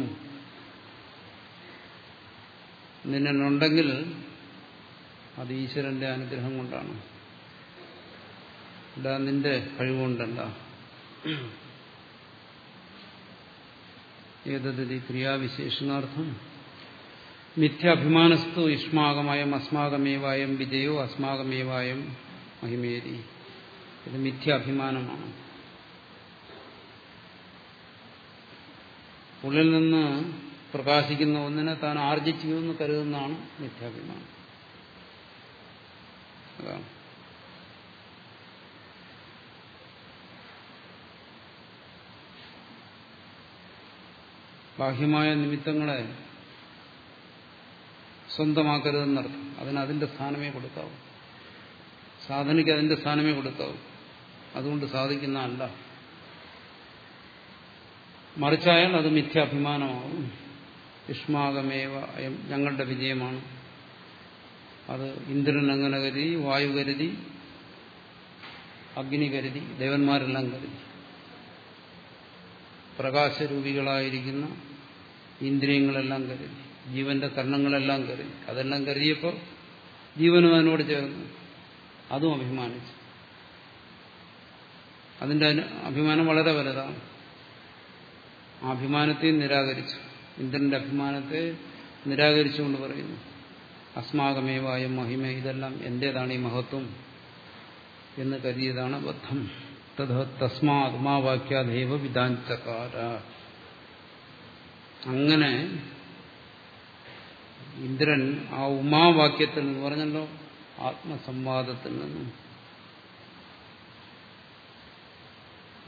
നിന്നുണ്ടെങ്കിൽ അത് ഈശ്വരന്റെ അനുഗ്രഹം കൊണ്ടാണ്. നിന്റെ കഴിവുകൊണ്ടല്ല ഏതതി ക്രിയാവിശേഷണാർത്ഥം? മിഥ്യാഭിമാനസ്തു യുഷ്മാകമായം അസ്മാകമേവായം വിജയോ അസ്മാകമേവായം മഹിമേരി. ഇത് മിഥ്യാഭിമാനമാണ്. ഉള്ളിൽ നിന്ന് പ്രകാശിക്കുന്ന ഒന്നിനെ താൻ ആർജിച്ചു എന്ന് കരുതുന്നതാണ് മിഥ്യാഭിമാനം. അതാണ്. ബാഹ്യമായ നിമിത്തങ്ങളെ സ്വന്തമാക്കരുതെന്നർത്ഥം. അതിന് അതിന്റെ സ്ഥാനമേ കൊടുക്കാവൂ. സാധനയ്ക്ക് അതിന്റെ സ്ഥാനമേ കൊടുക്കാവൂ. അതുകൊണ്ട് സാധിക്കുന്ന അല്ല. മറിച്ചായാൽ അത് മിഥ്യാഭിമാനമാവും യുഷ്മാകമേവ ഞങ്ങളുടെ വിജയമാണ്. അത് ഇന്ദ്രൻ അങ്ങനെ കരുതി വായു കരുതി അഗ്നി കരുതി ദേവന്മാരെല്ലാം കരുതി. പ്രകാശരൂപികളായിരിക്കുന്ന ഇന്ദ്രിയങ്ങളെല്ലാം കരുതി ജീവന്റെ കർണങ്ങളെല്ലാം കരുതി. അതെല്ലാം കരുതിയപ്പോൾ ജീവനും അതിനോട് ചേർന്നു. അതും അഭിമാനിച്ചു. അതിന്റെ അഭിമാനം വളരെ വലുതാണ്. ആ അഭിമാനത്തെയും നിരാകരിച്ചു. ഇന്ദ്രന്റെ അഭിമാനത്തെ നിരാകരിച്ചുകൊണ്ട് പറയുന്നു അസ്മാകമേവായ മഹിമ ഇതെല്ലാം എന്റേതാണ് ഈ മഹത്വം? എന്ന് കരുതിയതാണ് ബദ്ധം. തസ്മാത് ഉമാവാക്യാദേവ വിധാഞ്ചകാര അങ്ങനെ ഇന്ദ്രൻ ആ ഉമാവാക്യത്തിൽ നിന്ന് പറഞ്ഞല്ലോ ആത്മസംവാദത്തിൽ നിന്നും.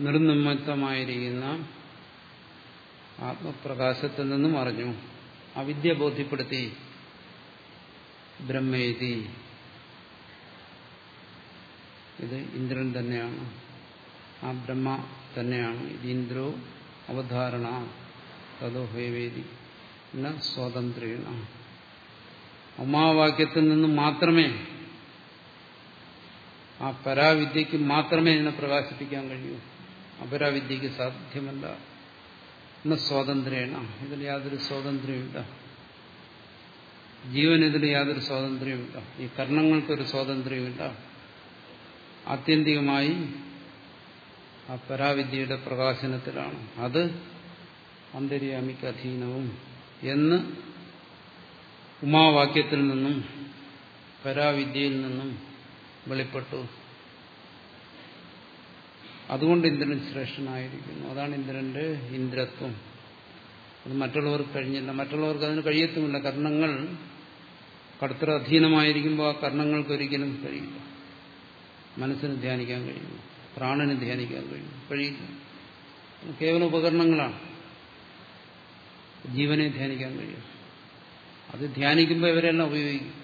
നിർനിമിത്തമായിരിക്കുന്ന ആത്മപ്രകാശത്തിൽ നിന്നും അറിഞ്ഞു. അവിദ്യ ബോധ്യപ്പെടുത്തി. ബ്രഹ്മേതി. ഇത് ഇന്ദ്രൻ തന്നെയാണ്. ആ ബ്രഹ്മ തന്നെയാണ്. ഇത് ഇന്ദ്രോ അവധാരണ തതോ ഹേവേദി ന ഉമാവാക്യത്തിൽ നിന്നും മാത്രമേ ആ പരാവിദ്യക്ക് മാത്രമേ ഇതിനെ പ്രകാശിപ്പിക്കാൻ കഴിയൂ. അപരാവിദ്യക്ക് സാധ്യമല്ല. എന്ന സ്വാതന്ത്ര്യേണ ഇതിൽ യാതൊരു സ്വാതന്ത്ര്യമില്ല. ജീവനിതിൽ യാതൊരു സ്വാതന്ത്ര്യമില്ല. ഈ കർണങ്ങൾക്കൊരു സ്വാതന്ത്ര്യമില്ല. ആത്യന്തികമായി ആ പരാവിദ്യയുടെ പ്രകാശനത്തിലാണ്. അത് അന്തര്യാമിക്ക് അധീനവും എന്ന് ഉമാവാക്യത്തിൽ നിന്നും പരാവിദ്യയിൽ നിന്നും വെളിപ്പെട്ടു. അതുകൊണ്ട് ഇന്ദ്രൻ ശ്രേഷ്ഠനായിരിക്കുന്നു. അതാണ് ഇന്ദ്രന്റെ ഇന്ദ്രത്വം. അത് മറ്റുള്ളവർക്ക് കഴിഞ്ഞില്ല. മറ്റുള്ളവർക്ക് അതിന് കഴിയത്തുമില്ല. കർണങ്ങൾ കടുത്തറ അധീനമായിരിക്കുമ്പോൾ ആ കർണങ്ങൾക്ക് ഒരിക്കലും കഴിയില്ല. മനസ്സിന് ധ്യാനിക്കാൻ കഴിയും പ്രാണന് ധ്യാനിക്കാൻ കഴിയും കഴിയില്ല. കേവല ഉപകരണങ്ങളാണ്. ജീവനെ ധ്യാനിക്കാൻ കഴിയും. അത് ധ്യാനിക്കുമ്പോൾ ഇവരെല്ലാം ഉപയോഗിക്കും.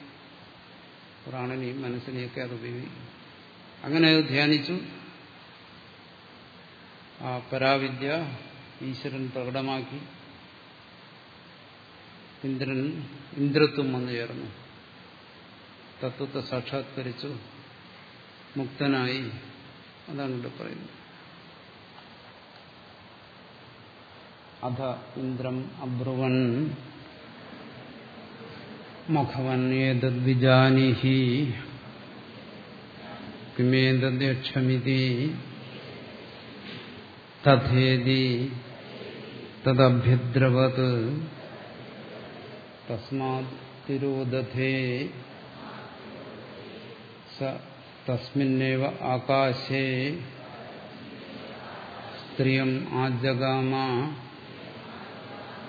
പ്രാണനെയും മനസ്സിനെയൊക്കെ അത് ഉപയോഗിക്കും. അങ്ങനെ അത് ധ്യാനിച്ചു. ആ പരാവിദ്യ ഈശ്വരൻ പ്രകടമാക്കി. ഇന്ദ്രൻ ഇന്ദ്രത്വം വന്നു ചേർന്നു. തത്വത്തെ സാക്ഷാത്കരിച്ചു. മുക്തനായി. അതാണ് ഇവിടെ പറയുന്നത്. അധ ഇന്ദ്രം അബ്രുവൻ മഖവൻ ഏതദ്വിജാനിഹി കിമേതദ്യക്ഷമിതി തഥേതി തദഭ്യദ്രവത് തസ്മാത് തിരോദധേ സ തസ്മിന്നേവ ആകാശേ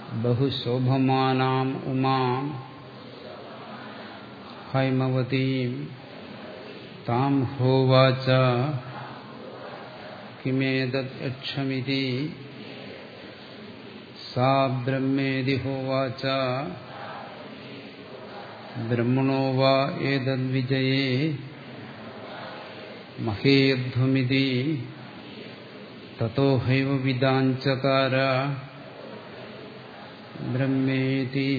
സ്ത്രിയം ആജഗാമ ബഹുശോഭമാനാം ഉമാം ഹൈമവതീം താം ഹോവാച കിമേതത് യക്ഷമിതി സാ ബ്രഹ്മേതി ഹോവാച ബ്രഹ്മണോ വാ ഏതദ്വിജയേ മഹേയധ്വമിതി തോ ഹൈവ വിദാഞ്ചകാര ബ്രഹ്മേതി